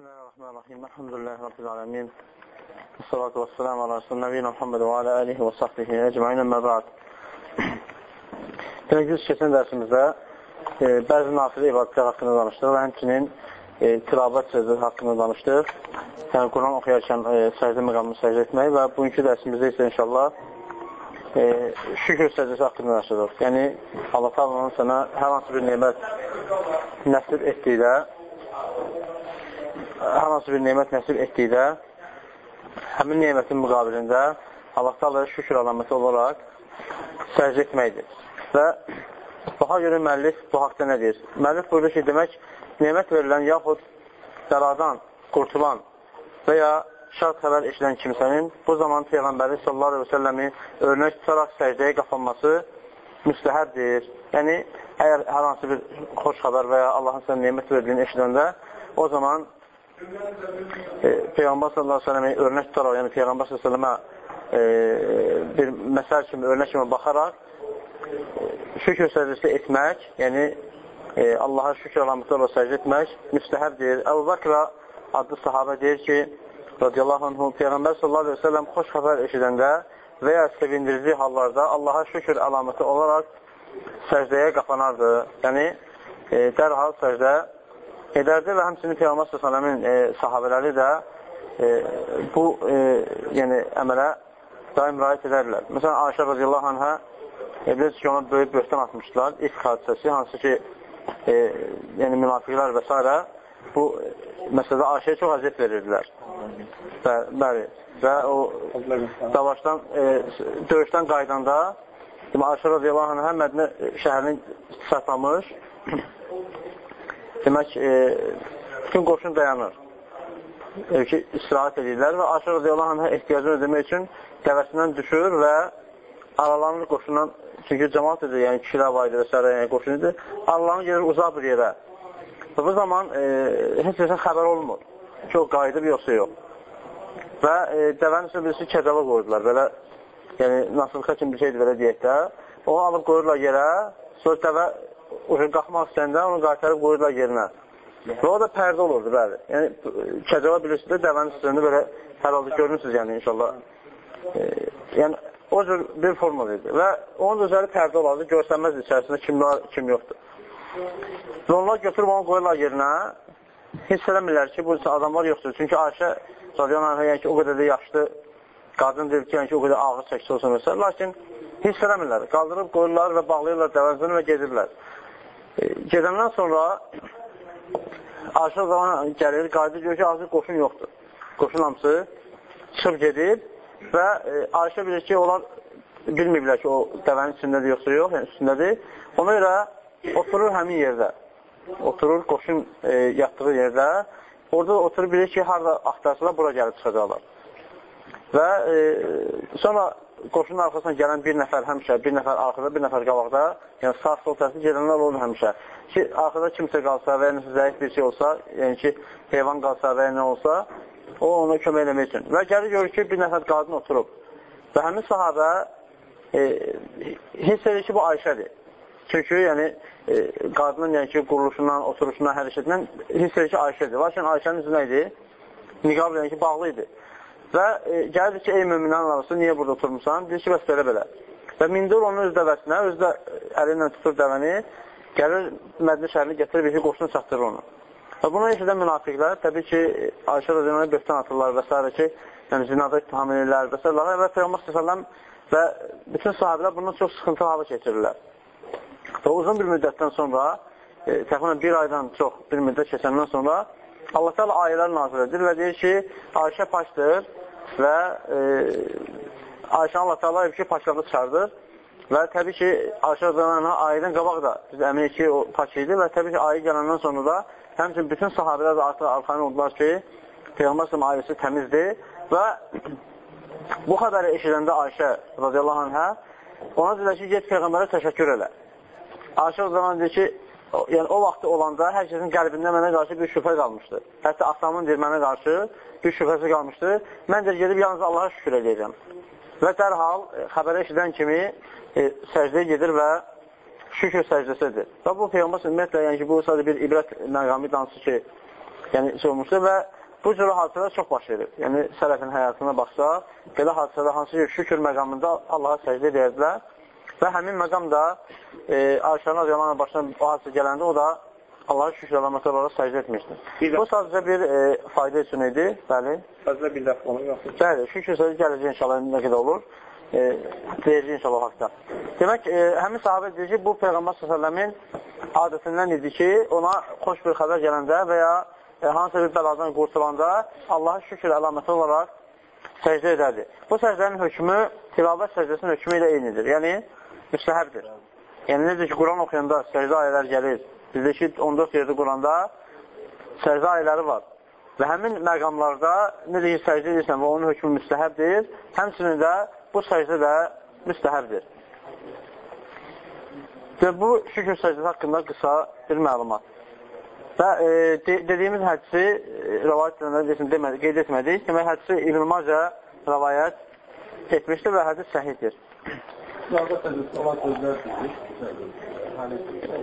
Bismillahirrahmanirrahim. Elhamdülillahi Rabbil alemin. Salatu və selamu ala Rasulun Nəbiyyina Muhammed və alə alihi və sahbihi əcmain əmmə ba'd. Demək, biz keçən dərsimizdə e, bəzi nafilə ibadətlər haqqında danışdıq və həmçinin e, tilavət sözü haqqında danışdıq. Yəni, Quran oxuyarkən e, səcdə məqamını səcdə etmək və bugünkü dərsimizdə isə inşallah e, şükür səcdəsi haqqında danışdıq. Yəni, Allah Teala'nın sənə hər hansı bir nemət nəsib etdikdə hər hansı bir nemət nəsib etdikdə həmin nemətin müqabilində Allah Teala şükür əlaməti olaraq səcdə etməkdir. Və daha görə müəllif bu haqda nə deyir? Müəllif buyurur ki, demək, nemət verilən yaxud bəladan qurtulan və ya şart xəbər eşidən kimsənin bu zaman Peyğəmbəri sallallahu aleyhi və səlləmi örnək tutaraq səcdəyə qapanması müstəhəbdir. Yəni, əgər hər hansı bir xoş xəbər və ya Allahın sənə nemət verdiyini eşidəndə, o zaman e, Peyğəmbər sallallahu əleyhi və səlləmə örnək tutaraq, yəni Peyğəmbər sallallahu əleyhi e, bir məsəl kimi, örnək kimi baxaraq e, şükür səcdəsi etmək, yəni e, Allaha şükür əlaməti olaraq səcdə etmək müstəhəbdir. Əbu Bakra adlı sahabə deyir ki, radiyallahu anhu, Peyğəmbər sallallahu əleyhi və səlləm xoş xəbər eşidəndə və ya sevindirici hallarda Allaha şükür əlaməti olaraq səcdəyə qapanardı. Yəni, e, dərhal səcdə edərdi və həmçinin Peyğəmbər s.ə.v-in e, sahabələri də e, bu e, yəni, əmələ daim rayət edərlər. Məsələn, Ayşə radiyallahu anhə e, bilirsiniz ki, ona böyük böhtan atmışdılar. İlk hadisəsi, hansı ki, e, yəni münafiqlər və s. bu məsələdə Ayşəyə çox əziyyət verirdilər. Və, bəli, və o savaşdan, e, döyüşdən qaydanda Ayşə radiyallahu anhə Mədinə şəhərini saxlamış demək, e, bütün qoşun dayanır. E, ki, istirahət edirlər və Aşır radiyallahu anhə ehtiyacını ödəmək üçün dəvəsindən düşür və aralanır qoşundan, çünki cəmat edir, yəni kişilər var idi və s. Yəni, qoşun idi, aralanır gedir uzaq bir yerə. Və bu zaman e, heç nəsə xəbər olmur ki, o qayıdıb yoxsa yox. Və e, dəvənin üstə birisi kəcava qoydular, belə, yəni nasılqa kimi bir şeydir, belə deyək də. Onu alıb qoyurlar yerə, sonra dəvə qalxmaq istəyəndə onu qaytarıb qoyurlar yerinə. Və o da pərdə olurdu, bəli. Yəni, kəcava bilirsiniz də, dəvənin üstündə belə hər halda görürsünüz, yəni inşallah. E, yəni, o cür bir formal idi. Və onun üzəri pərdə olardı, görsənməz içərisində kim var, kim yoxdur. Və onlar götürüb onu qoyurlar yerinə, hiss eləmirlər ki, bu adamlar yoxdur. Çünki Ayşə radiyonlarına, yəni ki, o qədər də yaşlı qadın deyil ki, yəni ki, o qədər ağır çəkisi olsun s. Lakin hiss eləmirlər. Qaldırıb qoyurlar və bağlayırlar dəvəzini və gedirlər. Gedəndən sonra Aşıq zaman gəlir, qayıdır, görür ki, azı qoşun yoxdur. Qoşun hamısı çıxıb gedir və e, Ayşə bilir ki, onlar bilməyiblər ki, o dəvənin üstündədir, yoxsa yox, yəni üstündədir. Ona görə oturur həmin yerdə. Oturur qoşun e, yatdığı yerdə. Orada oturur bilir ki, harada axtarsılar, bura gəlib çıxacaqlar. Və e, sonra qoşunun arxasına gələn bir nəfər həmişə, bir nəfər arxada, bir nəfər qabaqda, yəni sağ sol tərəfdə gedənlər olur həmişə. Ki, arxada kimsə qalsa və ya zəif bir şey olsa, yəni ki, heyvan qalsa və ya nə olsa, o ona kömək eləmək üçün. Və gəlir görür ki, bir nəfər qadın oturub. Və həmin sahabə e, hiss edir ki, bu Ayşədir. Çünki, yəni, e, qadının yəni ki, quruluşundan, oturuşundan, hərəkətindən hiss edir ki, Ayşədir. Lakin Ayşənin üzü nə idi? Niqab, yəni ki, bağlı idi. Və e, gəlir ki, ey müminlərin arası, niyə burada oturmuşsan? Deyir ki, bəs belə-belə. Və mindir onun öz dəvəsinə, öz də əli ilə tutur dəvəni, gəlir Mədinə şəhərini gətirir, bir qoşunu çatdırır onu. Və buna eşidən münafiqlər, təbii ki, Ayşə Rəziyyə böhtan atırlar və s. ki, yəni zinada ittiham edirlər və s. Və Peyğəmbər s.ə.v və bütün sahiblər bundan çox sıxıntı halı keçirirlər. Və uzun bir müddətdən sonra, e, təxminən bir aydan çox bir müddət keçəndən sonra Allah Teala ayələr nazir edir və deyir ki, Ayşə paçdır və e, Ayşə Allah Teala ki, paçlarını çıxardır və təbii ki, Ayşə Rəzanə ayədən qabaq da biz əminik ki, o paç idi və təbii ki, ayə gələndən sonra da həmçin bütün sahabilər də artıq arxanı oldular ki, Peyğəmbər səhəm ailesi təmizdir və bu xəbəri eşidəndə Ayşə radiyallahu anhə ona deyir ki, get Peyğəmbərə təşəkkür elə. Ayşə Rəzanə deyir ki, yəni o vaxtı olanda hər kəsin qəlbində mənə qarşı bir şübhə qalmışdı. Hətta atamın deyir mənə qarşı bir şübhəsi qalmışdı. Mən də gedib yalnız Allaha şükür edəcəm. Və dərhal e, xəbərə eşidən kimi e, səcdə gedir və şükür səcdəsidir. Və bu Peyğəmbər ümumiyyətlə, yəni ki, bu sadəcə bir ibrət məqami dansı ki, yəni şey olmuşdur və bu cür hadisələr çox baş verir. Yəni sələfin həyatına baxsaq, belə hadisələr hansı ki, şükür məqamında Allaha səcdə edərdilər və həmin məqam da e, Ayşə radiyallahu başına o hadisə gələndə o da Allaha şükür əlaməti olaraq səcdə etmişdir. Bu sadəcə bir e, fayda üçün idi, bəli. Sadəcə bir dəfə olur, yoxsa? Bəli, şükür sözü gələcək inşallah nə qədər olur. E, deyəcək inşallah haqda. Demək, e, həmin sahabə deyir ki, bu Peyğəmbər s.ə.v-in adətindən idi ki, ona xoş bir xəbər gələndə və ya e, hansısa bir bəladan qurtulanda Allaha şükür əlaməti olaraq səcdə edərdi. Bu səcdənin hökmü tilavət səcdəsinin hökmü ilə eynidir. Yəni, müstəhəbdir. Yəni, necə ki, Quran oxuyanda səcdə ayələr gəlir, Bizdə ki, 14 yerdə Quranda səcdə ayələri var. Və həmin məqamlarda necə ki, səcdə edirsən və onun hökmü müstəhəbdir, həmçinin də bu səcdə də müstəhəbdir. Və bu şükür səcdəsi haqqında qısa bir məlumat. Və e, de, dediyimiz hədisi e, rəvayət edilmədi, qeyd etmədik. Demək, hədisi İbn-i Macə rəvayət etmişdir və hədis səhiddir. Sözlər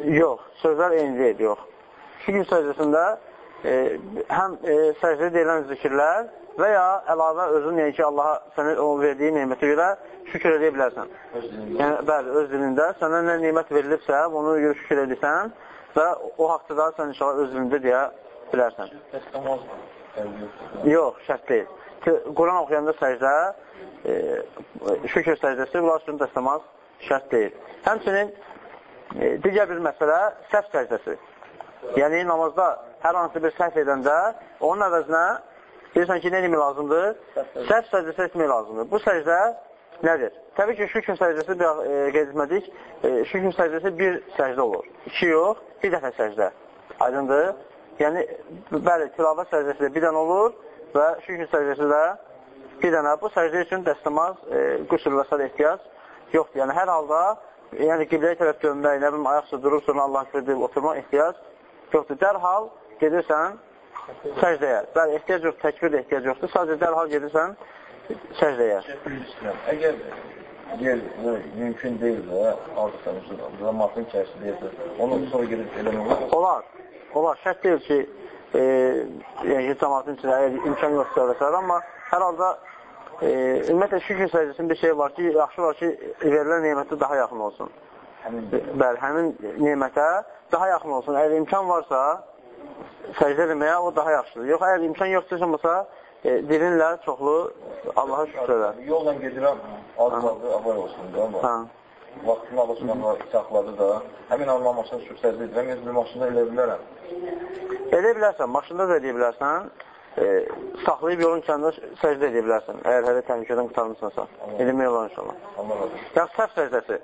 Yox, sözlər eyni deyil, yox. Şükür səcdəsində e, həm e, səcdə deyilən zikirlər və ya əlavə özün, yəni ki, Allaha sənə o verdiyi neymətə görə şükür edə bilərsən. Yəni, bəli, öz dilində sənə nə neymət verilibsə, onu görə şükür edirsən və o haqda da sən inşallah öz dilində deyə bilərsən. Yox, şərt deyil. Quran oxuyanda səcdə, e, şükür səcdəsi, bunlar üçün dəstəmaz şərt deyil. Həmçinin digər bir məsələ səhv səcdəsi. Yəni, namazda hər hansı bir səhv edəndə onun əvəzinə deyirsən ki, nə etmək lazımdır? Səhv səcdəsi etmək lazımdır. Bu səcdə nədir? Təbii ki, şükür səcdəsi bir e, qeyd etmədik. E, şükür səcdəsi bir səcdə olur. İki yox, bir dəfə səcdə. Aydındır? Yəni, bəli, tilavət səcdəsi bir dənə olur və şükür səcdəsi də bir dənə. Bu səcdə üçün dəstəmaz, e, qüsul və sadə ehtiyac yoxdur. Yəni, hər halda yəni qibləyə tərəf dönmək, nə bilim, ayaqsa durursun, Allah edib oturmaq ehtiyac yoxdur. Dərhal gedirsən səcdəyə. Bəli, ehtiyac yox, təkbir də ehtiyac yoxdur. Sadəcə dərhal gedirsən səcdəyə. Əgər yer mümkün deyilsə, alırsan, zamanın içərisində deyilsə, onu sonra gedib eləmək olar? Olar. Olar. Şərt deyil ki, e, yəni, cəmatın içində əgər imkan yoxsa və s. Amma hər halda e, ümumiyyətlə şükür səcdəsində bir şey var ki, yaxşı var ki, verilən nemətə daha yaxın olsun. Həmin. Bəli, həmin nemətə daha yaxın olsun. Əgər imkan varsa, səcdə etməyə o daha yaxşıdır. Yox, əgər imkan yoxdursa, e, dilinlə çoxlu Allaha şükür elə. Yolla gedirəm, az qaldı, abay olsun. Hə. Vaxtını alışmağa saxladı da. Həmin Allah maşını şükür səcdə edirəm, yəni maşında elə bilərəm. Edə bilərsən, maşında da edə bilərsən e, saxlayıb yolun kənarında səcdə edə bilərsən, əgər hələ təhlükədən qutarmışsansa. Edilmək olar inşallah. Yəni, səhv səcdəsi.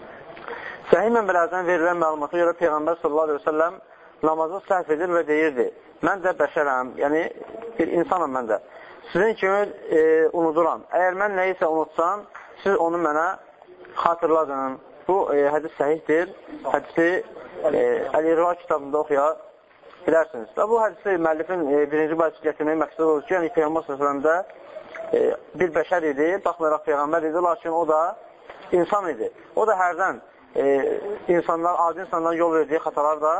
Səhih mənbələrdən verilən məlumata görə Peyğəmbər sallallahu aleyhi ve selləm namazı səhv edir və deyirdi, mən də bəşərəm, yəni bir insanım mən də. Sizin kimi e, unuduram. Əgər mən nəyisə unutsam, siz onu mənə xatırladın. Bu e, hədis səhihdir. Hədisi e, Əl-İrva kitabında oxuyaq bilərsiniz. Və bu hədisi müəllifin e, birinci başçı gətirmək məqsəd olur ki, yəni Peyğəmbər s.ə.v-də e, bir bəşər idi, baxmayaraq Peyğəmbər idi, lakin o da insan idi. O da hərdən e, insanlar, adi insanlar yol verdiyi xatalar da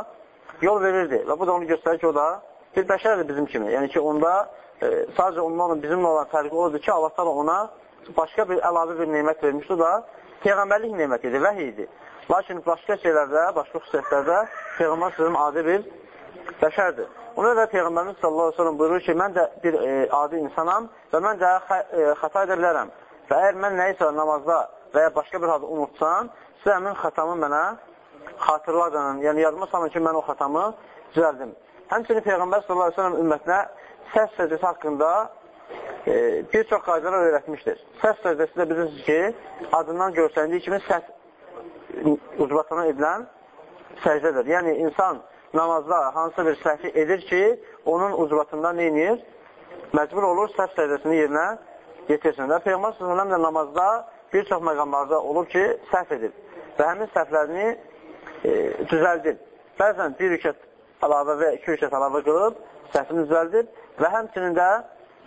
yol verirdi. Və bu da onu göstərir ki, o da bir bəşərdir bizim kimi. Yəni ki, onda e, sadəcə ondan bizimlə olan fərqi odur ki, Allah ona başqa bir əlavə bir nemət vermişdi, o da Peyğəmbərlik neməti idi, vəhiy idi. Lakin başqa şeylərdə, başqa xüsusiyyətlərdə Peyğəmbər sizin adi bir bəşərdir. Ona da Peyğəmbərimiz sallallahu aleyhi ve sellem buyurur ki, mən də bir e, adi insanam və mən də xə, e, xəta edə bilərəm. Və əgər mən nəyisə namazda və ya başqa bir halda unutsam, siz həmin xətamı mənə xatırladın. Yəni, yadıma salın ki, mən o xətamı düzəldim. Həmçinin Peyğəmbər sallallahu aleyhi ve sellem ümmətinə səs səcdəsi haqqında e, bir çox qaydalar öyrətmişdir. Səs səcdəsi də bilirsiniz ki, adından görsəndiyi kimi səs ucbatına edilən səcdədir. Yəni, insan namazda hansısa bir səhvi edir ki, onun ucbatında neyinir? Məcbur olur səhv səcdəsini yerinə yetirsin. Və Peyğəmbər s.ə.v də namazda bir çox məqamlarda olub ki, səhv edib və həmin səhvlərini e, düzəldib. Bəzən bir rükət əlavə və iki rükət əlavə qılıb, səhvini düzəldib və həmçinin də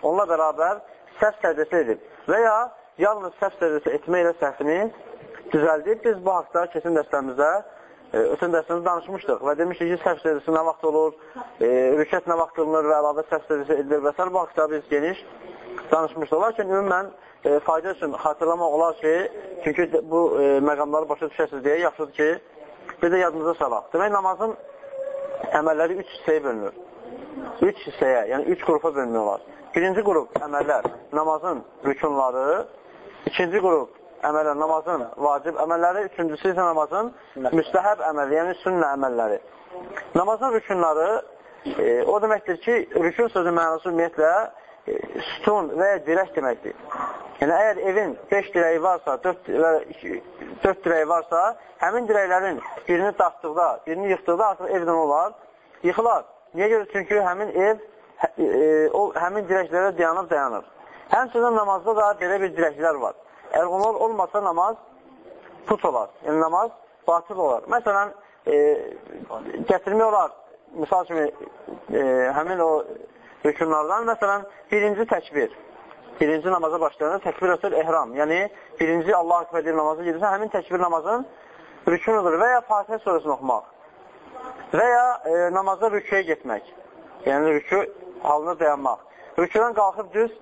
onunla bərabər səhv səcdəsi edib və ya yalnız səhv səcdəsi etməklə səhvini düzəldib. Biz bu haqda kesin dəstəmizdə e, ötən dərsimizdə danışmışdıq və demişdik ki, səhv səcdəsi nə vaxt olur, e, rükət nə vaxt qılınır və əlavə səhv səcdəsi edilir və s. Bu haqda biz geniş danışmışdıq. Lakin ümumən e, fayda üçün xatırlamaq olar ki, çünki bu e, məqamları başa düşəsiniz deyə yaxşıdır ki, bir də yadınıza salaq. Demək, namazın əməlləri üç hissəyə bölünür. Üç hissəyə, yəni üç qrupa bölünmək olar. Birinci qrup əməllər, namazın rükunları, ikinci qrup əməllər, namazın vacib əməlləri, üçüncüsü isə namazın müstəhəb əməli, yəni sünnə əməlləri. Namazın rükunları, e, o deməkdir ki, rükun sözü mənası ümumiyyətlə e, sütun və ya dirək deməkdir. Yəni, əgər evin 5 dirəyi varsa, 4, 4 dirəyi varsa, həmin dirəklərin birini dağıtdıqda, birini yıxdıqda artıq evdən olar, yıxılar. Niyə görə? Çünki həmin ev, hə, e, o, həmin dirəklərə dayanıb dayanır. Həmçinin namazda da belə bir dirəklər var. Əgər onlar olmasa namaz put olar. Yəni namaz batıl olar. Məsələn, e, gətirmək olar, misal kimi e, həmin o rükunlardan, məsələn, birinci təkbir. Birinci namaza başlayanda təkbir əsr ehram. Yəni, birinci Allah akbər deyil namazı gedirsə, həmin təkbir namazın rükunudur. Və ya Fatihə surəsini oxumaq. Və ya e, namaza rüküyə getmək. Yəni, rükü halına dayanmaq. Rüküdən qalxıb düz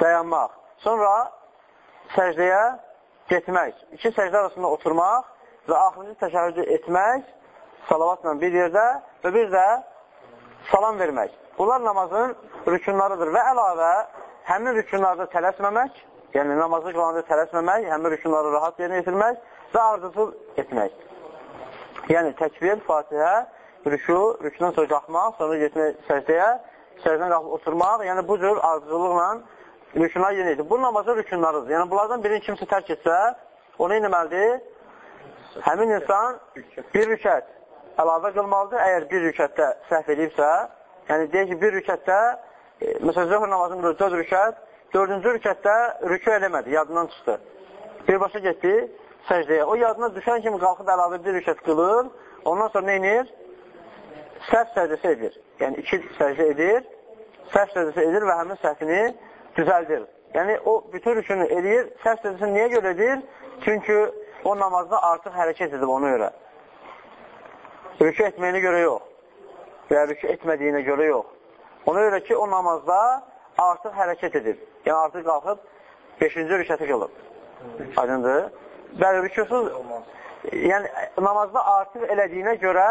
dayanmaq. Sonra səcdəyə getmək, iki səcdə arasında oturmaq və axırıncı təşəhhüdü etmək salavatla bir yerdə və bir də salam vermək. Bunlar namazın rükunlarıdır və əlavə həmin rükunlarda tələsməmək, yəni namazı qılanda tələsməmək, həmin rükunları rahat yerinə yetirmək və ardıcıl etmək. Yəni təkbir, fatihə, rükü, rükudan sonra qalxmaq, sonra getmək səcdəyə, səcdən qalxıb oturmaq, yəni bu cür ardıcılıqla rükunlar yerinə yetir. Bu namazın rükunlarıdır. Yəni, bunlardan birini kimsə tərk etsə, o nə etməlidir? Həmin insan bir rükət əlavə qılmalıdır. Əgər bir rükətdə səhv edibsə, yəni deyək ki, bir rükətdə, e, məsələn, zöhr namazının 4 rükət, dördüncü rükətdə rükü eləmədi, yadından çıxdı. Birbaşa getdi səcdəyə. O yadına düşən kimi qalxıb əlavə bir rükət qılır, ondan sonra nə edir? Səhv səcdəsi edir. Yəni, iki səcdə edir, səhv səcdəsi edir və həmin səhvini düzəldir. Yəni, o bütün rükünü eləyir. Səhv səcdəsini niyə görə edir? Çünki o namazda artıq hərəkət edib ona görə. Rükü etməyinə görə yox. Və ya rükü etmədiyinə görə yox. Ona görə ki, o namazda artıq hərəkət edib. Yəni, artıq qalxıb 5-ci rükəti qılıb. Aydındır. Bəli, rüküsüz, yəni namazda artıq elədiyinə görə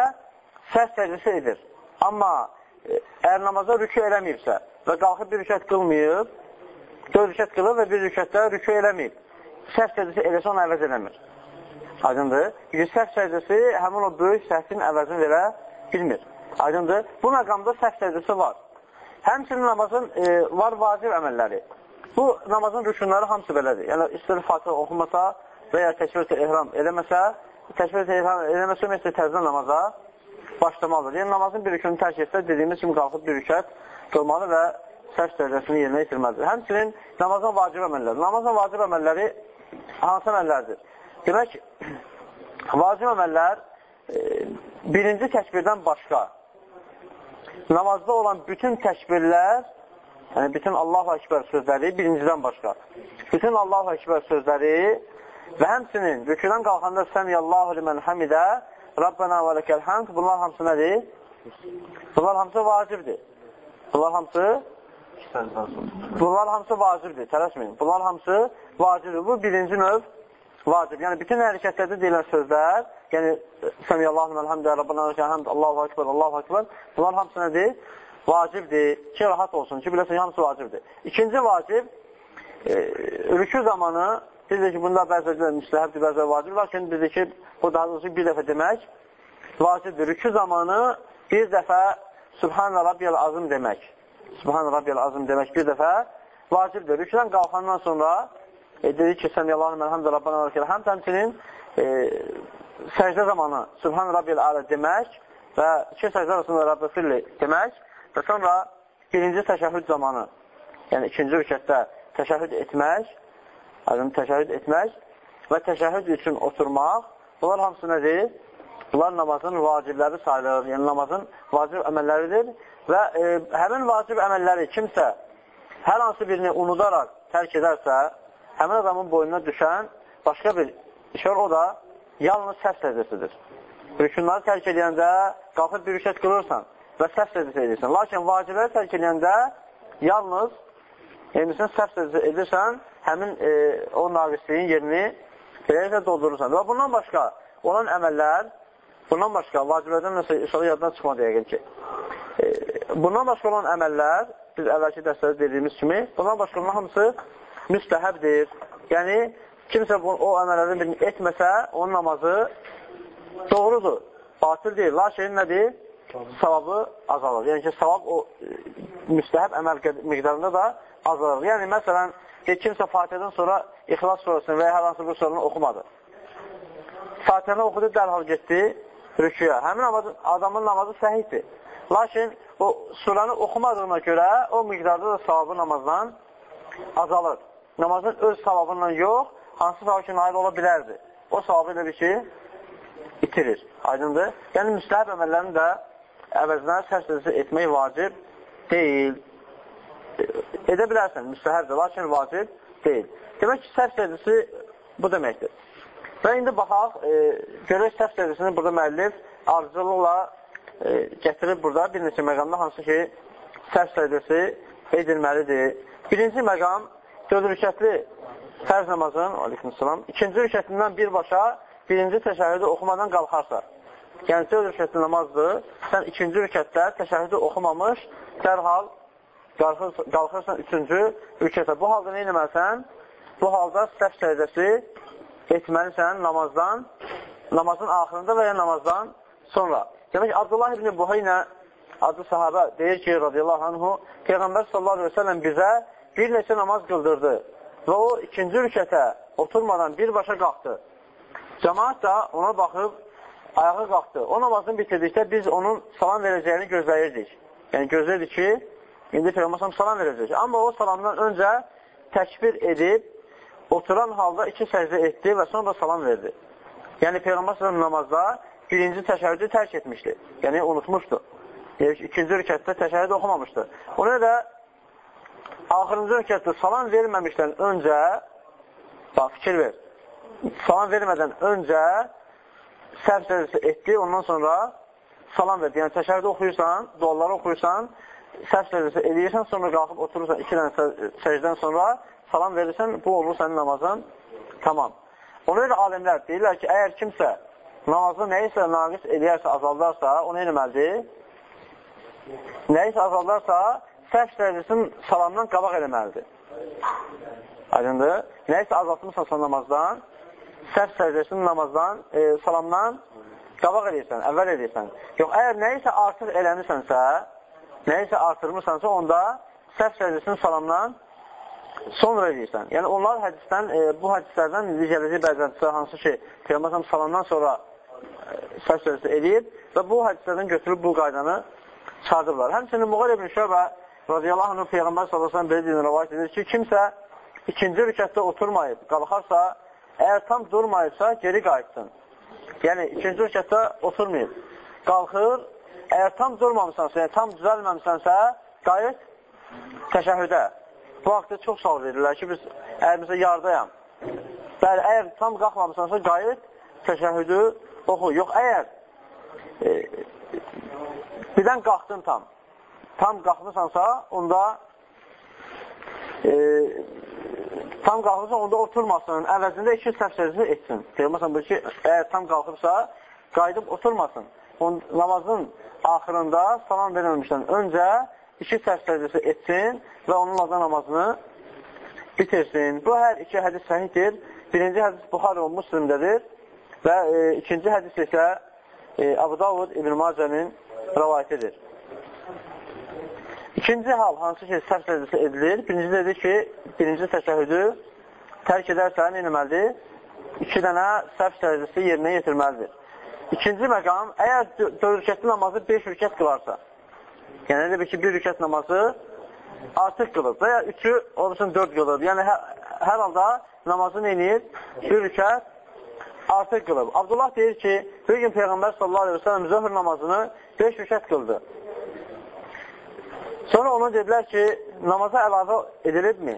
səs səcdəsi edir. Amma e, əgər namaza rükü eləməyibsə və qalxıb bir rükət qılmayıb, dörd rükət qılır və bir rükətdə rükü eləməyib. Səhv səcdəsi eləsə onu əvəz eləmir. Aydındır. Çünki səhv səcdəsi həmin o böyük səhvin əvəzini verə bilmir. Aydındır. Bu məqamda səhv səcdəsi var. Həmçinin namazın e, var vacib əməlləri. Bu namazın rükunları hamısı belədir. Yəni, istər fatih oxumasa və ya təkbir ehram eləməsə, təkbir ehram eləməsə, ümumiyyətlə təzdən namaza başlamalıdır. Yəni, namazın bir rükünü tərk etsə, dediyimiz kimi qalxıb bir rükət qılmalı və səs dərəcəsini yerinə yetirməlidir. Həmçinin namazın vacib əməlləri. Namazın vacib əməlləri hansı əməllərdir? Demək, vacib əməllər e, birinci təkbirdən başqa namazda olan bütün təkbirlər, yəni bütün Allah-u Ekber sözləri birincidən başqa. Bütün Allah-u Ekber sözləri və həmçinin rüküdən qalxanda Səmiyallahu limən həmidə Rabbena və ləkəl həmd bunlar hamısı nədir? Bunlar hamısı vacibdir. Bunlar hamısı Bunlar hamısı vacibdir, tələsməyin. Bunlar hamısı vacibdir. Bu birinci növ vacib. Yəni, bütün hərəkətlərdə deyilən sözlər, yəni, Səmiyyallahu məlhəmdə, Rabbana həmd, Allahu akbar, Allahu akbar, bunlar hamısı nədir? Vacibdir ki, rahat olsun ki, biləsən, hamısı vacibdir. İkinci vacib, e, rükü zamanı, bizdə ki, bunda bəzədə müstəhəbdir, bəzədə vacib, lakin bizdə ki, bu daha doğrusu bir dəfə demək vacibdir. Rükü zamanı bir dəfə Subhan Rabbiyəl Azim demək. Subhan Rabbiyəl Azim demək bir dəfə vacibdir. Rüküdən qalxandan sonra e, dedi ki, Səmiyallahu məlhəmdə Rabbana vəkəl həmd həmçinin e, səcdə zamanı Subhan Rabbiyəl Alə demək və iki səcdə arasında Rabbi Filli demək və sonra birinci təşəhüd zamanı, yəni ikinci rükətdə təşəhüd etmək, adını təşəhüd etmək və təşəhüd üçün oturmaq, bunlar hamısı nədir? Bunlar namazın vacibləri sayılır, yəni namazın vacib əməlləridir və e, həmin vacib əməlləri kimsə hər hansı birini unudaraq tərk edərsə, həmin adamın boynuna düşən başqa bir işar o da yalnız səhv səcdəsidir. rükunları tərk edəndə qalxıb bir rükət qılırsan və səhv səcdə edirsən. Lakin vacibləri tərk edəndə yalnız yəni sən səhv səcdə edirsən, həmin e, o naqisliyin yerini beləliklə doldurursan. Və bundan başqa olan əməllər, bundan başqa vaciblərdən nəsə inşallah yaddan çıxmadı yəqin ki. E, bundan başqa olan əməllər, biz əvvəlki dərslərdə dediyimiz kimi, bundan başqa olan hamısı müstəhəbdir. Yəni, kimsə bu, o əməllərdən birini etməsə, onun namazı doğrudur, batil deyil. Lakin nədir? Savabı azalır. Yəni ki, savab o e, müstəhəb əməl miqdarında da azalır. Yəni, məsələn, kimsə Fatihədən sonra İxlas surasını və ya hər hansı bir surasını oxumadı. Fatihəni oxudu, dərhal getdi rüküyə. Həmin adamın namazı səhiddir. Lakin o suranı oxumadığına görə o miqdarda da savabı namazdan azalır. Namazın öz savabından yox, hansı savabı ki, nail ola bilərdi. O savabı elə bir ki, itirir. Aydındır. Yəni, müstəhəb əməllərini də əvəzinə sərsəsi etmək vacib deyil. Edə bilərsən, müstəhəbdir, lakin vacib deyil. Demək ki, səhv səcdisi bu deməkdir. Və indi baxaq, e, görək səhv səcdisini burada müəllif arzuculuqla e, gətirib burada bir neçə məqamda hansı ki, səhv səcdisi edilməlidir. Birinci məqam, dörd rükətli fərz namazın, aleykümselam, ikinci rükətindən birbaşa birinci təşəhüdü oxumadan qalxarsa. Yəni, dörd rükətli namazdır, sən ikinci rükətdə təşəhüdü oxumamış, dərhal qalxırsan üçüncü rükətə. Bu halda nə eləməlisən? Bu halda səhv səcdəsi etməlisən namazdan, namazın axırında və ya namazdan sonra. Demək ki, Abdullah ibn Buhaynə adlı sahabə deyir ki, radiyallahu anhu, Peyğəmbər sallallahu aleyhi ve sellem bizə bir neçə namaz qıldırdı və o ikinci rükətə oturmadan birbaşa qalxdı. Cəmaat da ona baxıb ayağa qalxdı. O namazını bitirdikdə biz onun salam verəcəyini gözləyirdik. Yəni gözləyirdik ki, indi Peyğəmbər salam verəcək. Amma o salamdan öncə təkbir edib oturan halda iki səcdə etdi və sonra salam verdi. Yəni, Peyğəmbər s.ə.v namazda birinci təşəhüdü tərk etmişdi. Yəni, unutmuşdu. İkinci rükətdə təşəhüdü oxumamışdı. Ona da axırıncı rükətdə salam verməmişdən öncə, bax, fikir ver, salam vermədən öncə səhv səcdəsi etdi, ondan sonra salam verdi. Yəni, təşəhüdü oxuyursan, duaları oxuyursan, səhv səcdəsi edirsən, sonra qalxıb oturursan iki dənə səcdən sonra salam verirsən, bu olur sənin namazın tamam. Ona görə alimlər deyirlər ki, əgər kimsə namazı nəyisə naqis edərsə, azaldarsa, o nə eləməlidir? Nəyisə azaldarsa, səhv səcdəsinin salamdan qabaq eləməlidir. Aydındır? Nəyisə azaltmışsansa namazdan, səhv səcdəsinin namazdan, e, salamdan qabaq edirsən, əvvəl edirsən. Yox, əgər nəyisə artıq eləmisənsə, nəyisə artırmışsansa, onda səhv səcdəsinin salamdan sonra edirsən. Yəni, onlar hədisdən, e, bu hədislərdən indi gələcək bəzənsə, hansı ki, Peyğəmbər salandan sonra e, səs sözü edib və bu hədislərdən götürüb bu qaydanı çıxardıblar. Həmçinin Muğar ibn Şöbə radiyallahu anh, Peyğəmbər sallallahu belə deyini rəvayət edir ki, kimsə ikinci rükətdə oturmayıb, qalxarsa, əgər tam durmayıbsa, geri qayıtsın. Yəni, ikinci rükətdə oturmayıb, qalxır, əgər tam durmamısansa, yəni tam düzəlməmisənsə, qayıt təşəhüdə. Bu vaxtda çox sual verirlər ki, biz məsələn yardayam, bəli, əgər tam qalxmamısansa, qayıt, təşəhüdü oxu. Yox, əgər e, birdən qalxdın tam, tam qalxmısansa, onda e, tam qalxırsa, onda oturmasın, əvəzində iki səhv sözünü etsin. Deyilməsən, bu ki, əgər tam qalxıbsa, qayıdıb oturmasın. On, namazın axırında salam verməmişdən öncə iki səhv səcdəsi etsin və onunla da namazını bitirsin. Bu hər iki hədis səhiddir. Birinci hədis Buxar və Müslimdədir və e, ikinci hədis isə e, Abu Davud İbn Macənin rəvayətidir. İkinci hal, hansı ki, səhv səcdəsi edilir. Birinci dedi ki, birinci təşəhüdü tərk edərsən, eləməlidir? İki dənə səhv səcdəsi yerinə yetirməlidir. İkinci məqam, əgər dörd rükətli namazı beş rükət qılarsa, Yəni, elə bir ki, bir rükət namazı artıq qılıb və ya üçü, olursun, dörd qılıb. Yəni, hər, hər halda namazı neyinir? Bir rükət artıq qılıb. Abdullah deyir ki, bir gün Peyğəmbər sallallahu aleyhi ve sellem zöhr namazını beş rükət qıldı. Sonra ona dedilər ki, namaza əlavə edilibmi?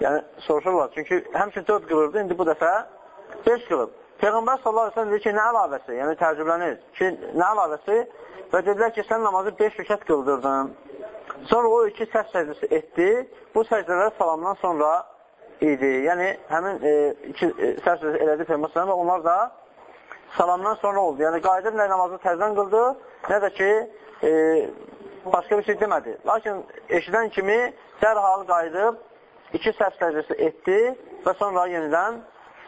Yəni, soruşurlar. Çünki həmçin dörd qılırdı, indi bu dəfə beş qılıb. Peyğəmbər sallallahu əleyhi və səlləm dedi ki, nə əlavəsi? Yəni təəccüblənir ki, nə əlavəsi? Və dedilər ki, sən namazı 5 rükət qıldırdın. Sonra o iki səhv səcdəsi etdi. Bu səcdələr salamdan sonra idi. Yəni, həmin e, iki e, səhv səcdəsi elədi Peyğəmbər və onlar da salamdan sonra oldu. Yəni, qayıdıb nə namazı təzdən qıldı, nə də ki, e, başqa bir şey demədi. Lakin eşidən kimi dərhal qayıdıb iki səhv səcdəsi etdi və sonra yenidən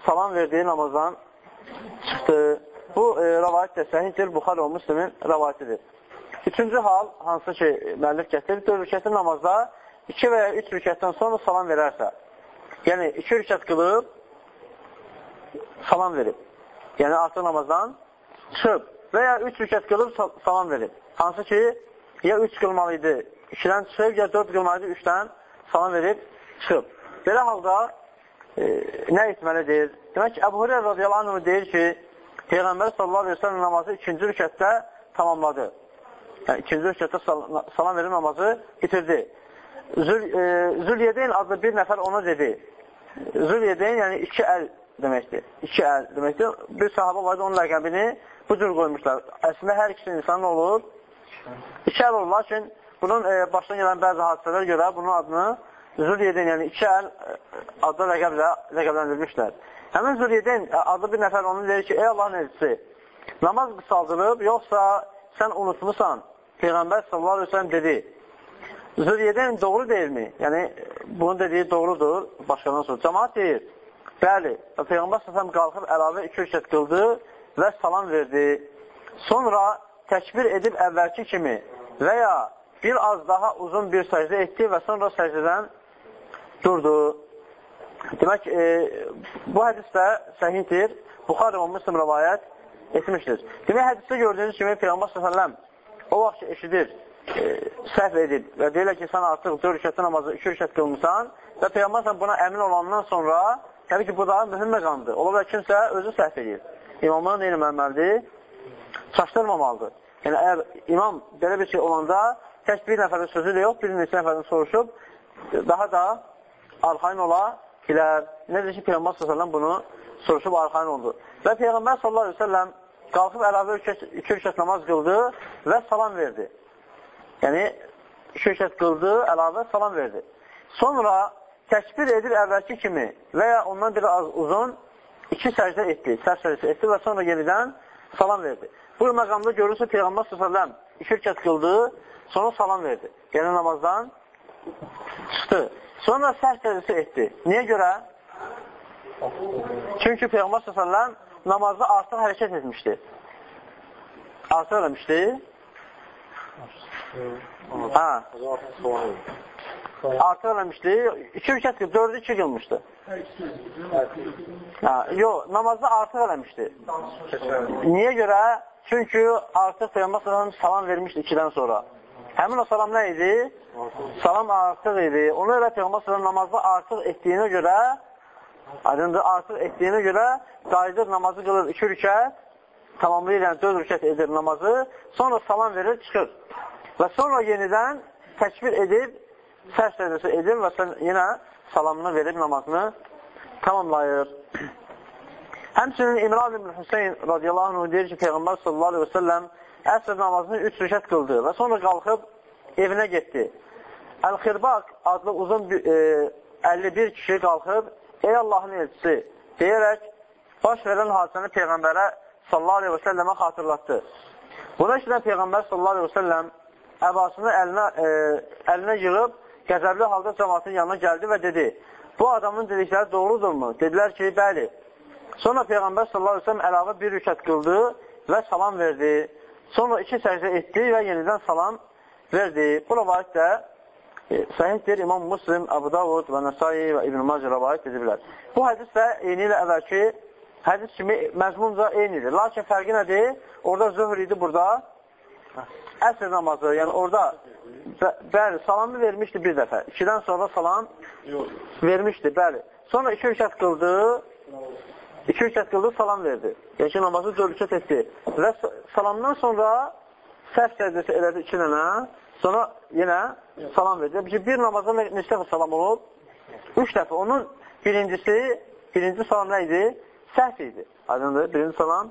salam verdiyi namazdan çıxdı. Bu e, rəvayət də səhiddir, Buxar və Müslimin rəvayətidir. Üçüncü hal, hansı ki, müəllif gətirir, 4 rükətli namazda 2 və ya 3 rükətdən sonra salam verərsə, yəni 2 rükət qılıb, salam verib. Yəni artıq namazdan çıxıb və ya 3 rükət qılıb salam verib. Hansı ki, ya 3 qılmalı idi, 2-dən çıxıb, ya 4 qılmalı idi, 3-dən salam verib çıxıb. Belə halda e, nə etməlidir? Demək ki, Əbu Hüreyra radiyallahu anh deyir ki, Peyğəmbər sallallahu aleyhi ve sellem namazı ikinci rükətdə tamamladı. Yəni, ikinci rükətdə salam verir namazı bitirdi. Zül, e, Zülyedeyn adlı bir nəfər ona dedi. Zülyedeyn, yəni iki əl deməkdir. İki əl deməkdir. Bir sahabə vardı, onun ləqəbini bu cür qoymuşlar. Əslində hər ikisi insan olur. İki əl olur, lakin bunun e, başına gələn bəzi hadisələr görə bunun adını Zülyedeyn, yəni iki əl e, adlı ləqəblə ləqəbləndirmişlər. Həmin Zülyedeyn e, adlı bir nəfər onu deyir ki, ey Allahın elçisi, namaz qısaldırıb, yoxsa sən unutmusan, Peyğəmbər sallallahu aleyhi ve sellem dedi, Zürriyyədən doğru deyilmi? Yəni, bunun dediyi doğrudur, başqadan sonra. Cəmaat deyir, bəli, Peyğəmbər sallallahu qalxıb əlavə iki rükət qıldı və salam verdi. Sonra təkbir edib əvvəlki kimi və ya bir az daha uzun bir səcdə etdi və sonra səcdədən durdu. Demək, e, bu hədis də səhiddir. Buxarə və Müslim rəvayət etmişdir. Demək, hədisdə gördüyünüz kimi Peyğəmbər sallallahu o vaxt eşidir, e, səhv edib və deyirlər ki, sən artıq 4 rükətli namazı 2 rükət qılmısan və Peyğəmbər buna əmin olandan sonra, təbii ki, bu daha mühüm məqamdır. Ola bilər kimsə özü səhv edir. İmamına nə eləməlidir? Çaşdırmamalıdır. Yəni, əgər imam belə bir şey olanda, tək bir nəfərin sözü də yox, bir neçə nəfərin soruşub, daha da arxain ola bilər. Necə ki, Peyğəmbər s.ə.v bunu soruşub arxain oldu. Və Peyğəmbər s.ə.v qalxıb əlavə iki rükət namaz qıldı və salam verdi. Yəni, iki rükət qıldı, əlavə salam verdi. Sonra təkbir edib əvvəlki kimi və ya ondan bir az uzun iki səcdə etdi, səhv səcdə etdi və sonra yenidən salam verdi. Bu məqamda görürsə Peyğəmbər s.ə.v iki rükət qıldı, sonra salam verdi. Yəni namazdan çıxdı. Sonra səhv səcdəsi etdi. Niyə görə? Çünki Peyğəmbər s.ə.v namazda artıq hərəkət etmişdi. Artıq eləmişdi? Hə. Artıq eləmişdi. İki rükət qıl, dördü iki qılmışdı. Hə, yox, namazda artıq eləmişdi. Niyə görə? Çünki artıq Peyğəmbər salam vermişdi ikidən sonra. Həmin o salam nə idi? Salam artıq idi. Ona görə Peyğəmbər namazda artıq etdiyinə görə Aydındır, artıq etdiyinə görə qayıdır, namazı qılır, iki rükət, tamamlayır, yəni dörd rükət edir namazı, sonra salam verir, çıxır. Və sonra yenidən təkbir edib, səhv səcdəsi edir və yenə salamını verib namazını tamamlayır. Həmçinin İmran ibn Hüseyin radiyallahu anh deyir ki, Peyğəmbər sallallahu aleyhi və səlləm əsr namazını üç rükət qıldı və sonra qalxıb evinə getdi. Əl-Xirbaq adlı uzun e, 51 kişi qalxıb Ey Allahın elçisi, deyərək baş verən hadisəni Peyğəmbərə sallallahu aleyhi və səlləmə xatırlatdı. Buna işlən Peyğəmbər sallallahu aleyhi və səlləm əbasını əlinə, e, əlinə yığıb qəzəbli halda cəmatın yanına gəldi və dedi, bu adamın dedikləri doğrudurmu? Dedilər ki, bəli. Sonra Peyğəmbər sallallahu aleyhi və səlləm əlavə bir rükət qıldı və salam verdi. Sonra iki səcdə etdi və yenidən salam verdi. Bu rəvayət də e, səhihdir. İmam Muslim, Abu Davud və Nəsai və İbn-i Macə rəvayət ediblər. Bu hədis də eyni ilə əvvəlki hədis kimi məzmunca eynidir. Lakin fərqi nədir? Orada zöhr idi, burada əsr namazı. Yəni orada bəli, salamı vermişdi bir dəfə. İkidən sonra salam vermişdi, bəli. Sonra iki rükət qıldı, iki rükət qıldı, salam verdi. Yəni ki, namazı dörd rükət etdi. Və salamdan sonra səhv səcdəsi elədi iki dənə, Sonra yenə salam verdi. Bir, bir namazda neçə dəfə salam olub? Üç dəfə. Onun birincisi, birinci salam nə idi? səhv idi. Aydındır, birinci salam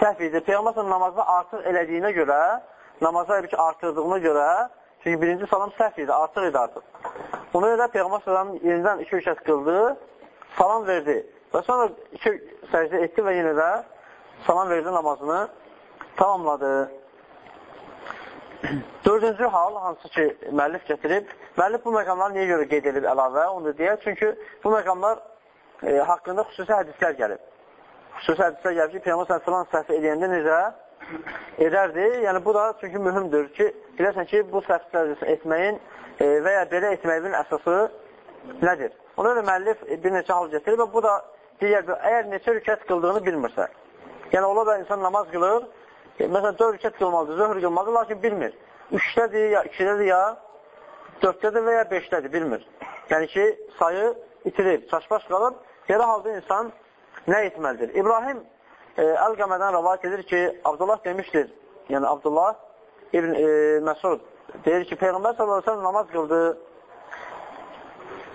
səhv idi. Peyğəmbər namazda artıq elədiyinə görə, namazı hələ ki, artırdığına görə, çünki birinci salam səhv idi, artıq idi artıq. Ona görə Peyğəmbər yenidən iki üşət qıldı, salam verdi. Və sonra iki səcdə etdi və yenə də salam verdi namazını tamamladı. Dördüncü hal, hansı ki, müəllif gətirib, müəllif bu məqamları niyə görə qeyd edib əlavə, onu da deyək, çünki bu məqamlar e, haqqında xüsusi hədislər gəlib. Xüsusi hədislər gəlib ki, Peyğəmbər filan səhv eləyəndə necə edərdi. Yəni, bu da çünki mühümdür ki, biləsən ki, bu səhv etməyin e, və ya belə etməyin əsası nədir? Ona görə müəllif bir neçə hal gətirir və bu da digər, əgər neçə rükət qıldığını bilmirsə, yəni ola da insan namaz qılır, E, məsələn, 4 rükət qılmalıdır, zöhr qılmalıdır, lakin bilmir. 3-dədir, ya 2-dədir, ya 4-dədir və ya 5-dədir, bilmir. Yəni ki, sayı itirib, çaşbaş qalıb, belə halda insan nə etməlidir? İbrahim e, Əl-Qəmədən rəvat edir ki, Abdullah demişdir, yəni Abdullah İbn e, Məsud deyir ki, Peyğəmbər s.ə.v namaz qıldı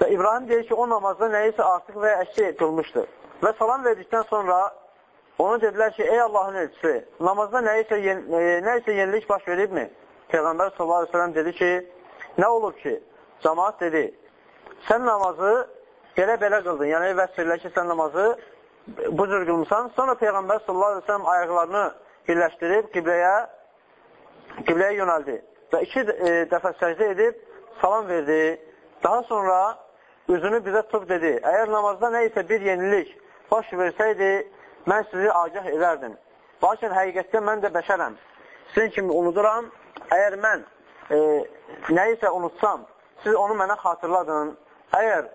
və İbrahim deyir ki, o namazda nəyisə artıq və əksi qılmışdır. Və salam verdikdən sonra Ona dedilər ki, ey Allahın elçisi, namazda nə isə, yen, e, nə isə yenilik baş veribmi? Peyğəmbər s.ə.v dedi ki, nə olub ki? Camaat dedi, sən namazı belə-belə qıldın. Yəni, vəsvirlə ki, sən namazı bu cür qılmısan. Sonra Peyğəmbər s.ə.v ayaqlarını birləşdirib qibləyə, qibləyə yönəldi. Və iki e, dəfə səcdə edib salam verdi. Daha sonra üzünü bizə tutub dedi, əgər namazda nə isə bir yenilik baş versəydi, mən sizi agah edərdim. Lakin həqiqətdə mən də bəşərəm. Sizin kimi unuduram. Əgər mən e, nəyisə unutsam, siz onu mənə xatırladın. Əgər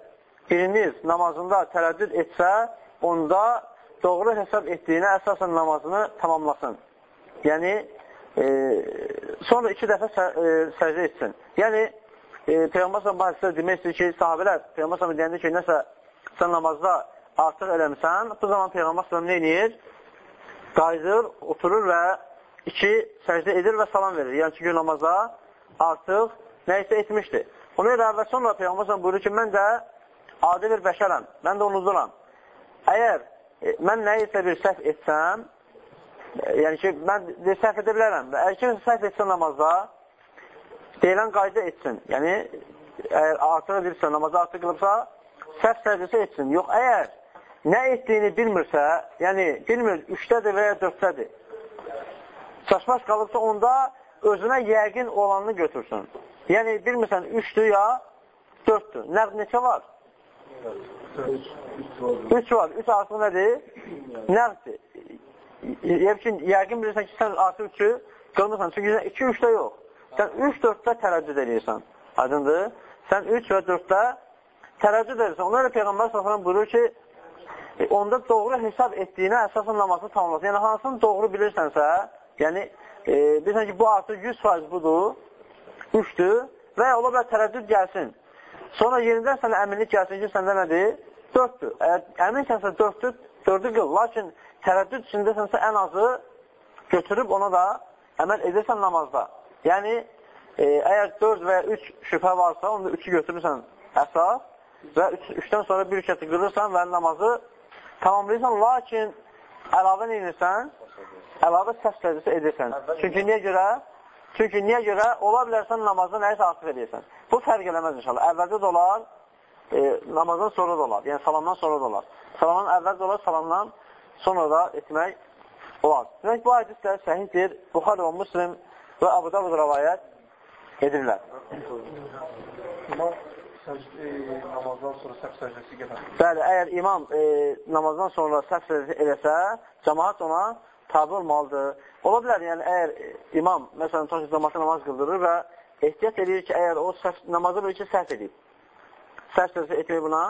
biriniz namazında tərəddüd etsə, onda doğru hesab etdiyinə əsasən namazını tamamlasın. Yəni, e, sonra iki dəfə sə, e, səcdə etsin. Yəni, e, Peyğəmbər hədisdə demək istəyir ki, sahabələr, Peyğəmbər s.ə.v. deyəndə ki, nəsə sən namazda artıq eləmirsən, bu zaman Peyğəmbər s.ə.v. nə edir? Qayıdır, oturur və iki səcdə edir və salam verir. Yəni, çünki namaza artıq nə isə etmişdir. Ona görə və sonra Peyğəmbər s.ə.v. buyurur ki, mən də adi bir bəşərəm, mən də unuduram. Əgər e, mən nə isə bir səhv etsəm, e, yəni ki, mən səhv edə bilərəm və əgər kimsə səhv etsə namazda, deyilən qayda etsin. Yəni, əgər artıq edirsə, namazı artıq qılıbsa, səhv səcdəsi etsin. Yox, əgər nə etdiyini bilmirsə, yəni bilmir, üçdədir və ya dörddədir. Çaşbaş qalıbsa, onda özünə yəqin olanını götürsün. Yəni, bilmirsən, üçdür ya dörddür. Nəqd neçə var? Üç var. Üç artıq nədir? Nəqddir. Yəqin, bilirsən ki, sən artıq üçü qılmırsan. Çünki iki, üçdə yox. Sən üç, dörddə tərəddüd edirsən. Aydındır? Sən üç və dörddə tərəddüd edirsən. Ona görə Peyğəmbər s.ə.v buyurur ki, onda doğru hesab etdiyinə əsasən namazını tamamlasın. Yəni, hansını doğru bilirsənsə, yəni, e, bilirsən ki, bu artıq 100% budur, üçdür və ya ola bilər tərəddüd gəlsin. Sonra yenidən sənə əminlik gəlsin ki, səndə nədir? Dörddür. Əgər əminsənsə dörddür, dördü qıl. Lakin tərəddüd içindəsənsə ən azı götürüb ona da əməl edirsən namazda. Yəni, e, əgər 4 və ya 3 şübhə varsa, onda 3-ü götürürsən əsas və 3-dən sonra bir rükəti qılırsan və namazı tamamlayırsan, lakin əlavə neyirsən? Əlavə səs səcdəsi edirsən. Çünki niyə görə? Çünki niyə görə? Ola bilərsən namazda nəyisə artıq edirsən. Bu fərq eləməz inşallah. Əvvəldə də olar, e, namazdan sonra da olar. Yəni salamdan sonra da olar. Salamdan əvvəl də olar, salamdan sonra da etmək olar. Demək, bu hədis də səhiddir. Buxar və Müslim və Abu Davud rəvayət edirlər namazdan sonra səhv səcdəsi gedər. Bəli, əgər imam e, namazdan sonra səhv səcdəsi eləsə, cəmaat ona tabi olmalıdır. Ola bilər, yəni əgər imam, məsələn, ki, cəmaatı namaz qıldırır və ehtiyat edir ki, əgər o səhv, namazı bilir ki, səhv edib. Səhv səcdəsi etmək buna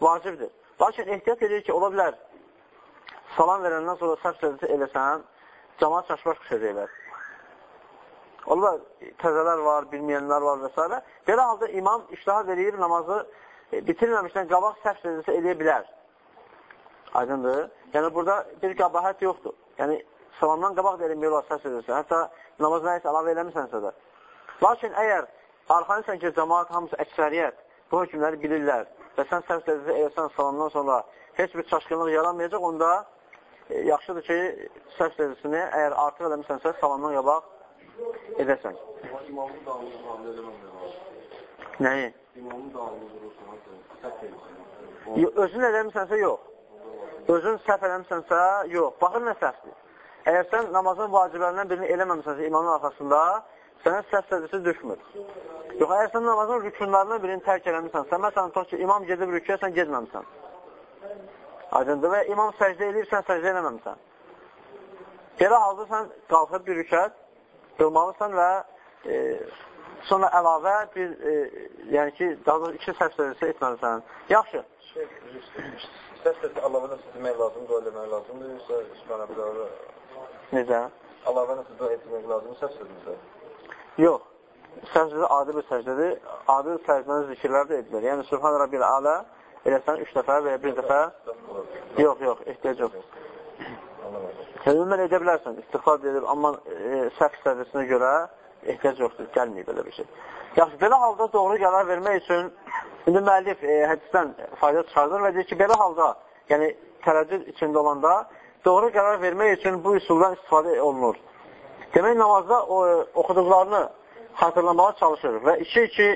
vacibdir. Lakin ehtiyat edir ki, ola bilər, salam verəndən sonra səhv səcdəsi eləsən, cəmaat çaşbaş qışacaqlar. Onlar təzələr var, bilməyənlər var və s. Belə halda imam iştihad eləyir, namazı e, bitirməmişdən qabaq səhv səcdəsi eləyə bilər. Aydındır. Yəni, burada bir qabahət yoxdur. Yəni, salamdan qabaq da eləmək olar səhv səcdəsi. Hətta namazına heç əlavə eləmirsənsə də. Lakin əgər arxanısan ki, cəmaat hamısı əksəriyyət bu hökmləri bilirlər və sən səhv səcdəsi eləsən salamdan sonra heç bir çaşqınlıq yaranmayacaq, onda e, yaxşıdır ki, səhv səcdəsini əgər artıq eləmişsənsə, salamdan qabaq edəsən. İmamın dağılığını hamle eləməmək Nəyi? İmamın dağılığını durursan, edirsən. Özün eləmişsənsə, yox. Özün səhv eləmişsənsə, yox. Baxın nə səhvdir. Əgər sən namazın vaciblərindən birini eləməmisənsə imamın arxasında, sənə səhv səcdəsi düşmür. Yox, əgər sən namazın rükunlarından birini tərk eləmişsənsə, məsələn, tox ki, imam gedib rüküyə, sən gedməmişsən. Aydındır və imam səcdə edir, sən səcdə eləməmişsən. Belə halda sən qalxıb bir rükət qılmalısan və e, sonra əlavə bir, e, yəni ki, daha doğrusu iki səhv səcdəsi etməlisən. Yaxşı. Səhv əlavə nəsə demək lazımdır, dua eləmək lazımdır, yoxsa Subhanallah Necə? əlavə nəsə dua etmək lazımdır, səhv sözümüzə? Yox. Səcdə adi bir səcdədir. Adi səcdənin zikirlər də edilir. Yəni, Subhan Rabbil Alə eləsən üç dəfə və ya bir dəfə yox, yox, ehtiyac yox. Ümumən edə bilərsən, istiqfar edib, amma e, səhv səcdəsinə görə ehtiyac yoxdur, gəlməyib belə bir şey. Yaxşı, belə halda doğru qərar vermək üçün indi müəllif e, hədisdən fayda çıxardır və deyir ki, belə halda, yəni tərəddüd içində olanda doğru qərar vermək üçün bu üsuldan istifadə olunur. Demək, namazda o, oxuduqlarını xatırlamağa çalışır və iki-iki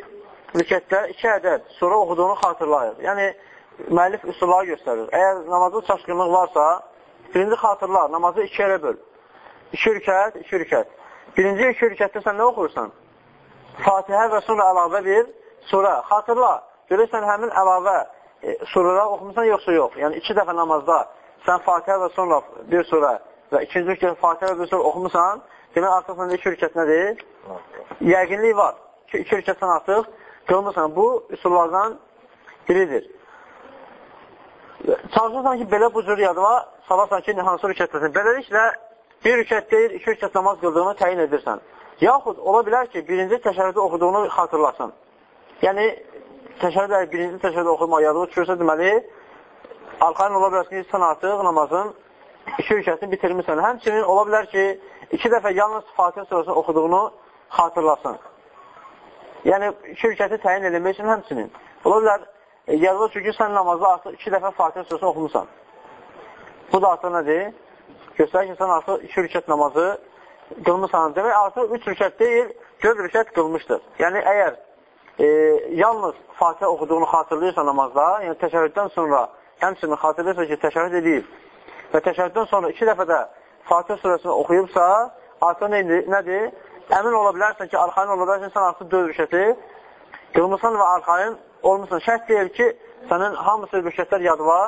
rükətdə iki ədəd sonra oxuduğunu xatırlayır. Yəni, müəllif üsulları göstərir. Əgər namazda çaşqınlıq varsa, Birinci xatırla, namazı iki yerə böl. İki rükət, iki rükət. Birinci iki rükətdə sən nə oxursan? Fatihə və sonra əlavə bir surə. Xatırla, görürsən həmin əlavə e, surələr oxumusan yoxsa yox. Yəni iki dəfə namazda sən Fatihə və sonra bir surə və ikinci rükət Fatihə və bir surə oxumusan, demək artıq səndə iki rükət nədir? Yəqinlik var ki, iki rükətdən artıq qılmırsan. Bu üsullardan biridir. Çalışırsan ki, belə bu cür yadıma salasan ki, hansı rükətləsin. Beləliklə, bir rükət deyil, iki rükət namaz qıldığını təyin edirsən. Yaxud ola bilər ki, birinci təşəhüdü oxuduğunu xatırlasın. Yəni, təşəhüd əgər birinci təşəhüdü oxumaq yadıma düşürsə, deməli, arxayın ola bilər ki, sən artıq namazın iki rükətini bitirmirsən. Həmçinin ola bilər ki, iki dəfə yalnız Fatihə surasını oxuduğunu xatırlasın. Yəni, iki rükəti təyin edilmək üçün həmçinin. Ola bilər, E, yazılır çünki sən namazda artıq iki dəfə Fatihə surasını oxumusan. Bu da artıq nədir? Göstərir ki, sən artıq iki rükət namazı qılmışsan. Demək, artıq üç rükət deyil, dörd rükət qılmışdır. Yəni, əgər e, yalnız Fatihə oxuduğunu xatırlayırsa namazda, yəni təşəhüddən sonra həmçinin xatırlayırsa ki, təşəhüd edib və təşəhüddən sonra iki dəfə də Fatihə surəsini oxuyubsa, artıq nədir? nədir? Əmin ola bilərsən ki, arxayın ola bilərsən, sən artıq dörd rükəti qılmışsan və arxayın olmuşsan. Şərt deyil ki, sənin hamısı rükətlər yadıva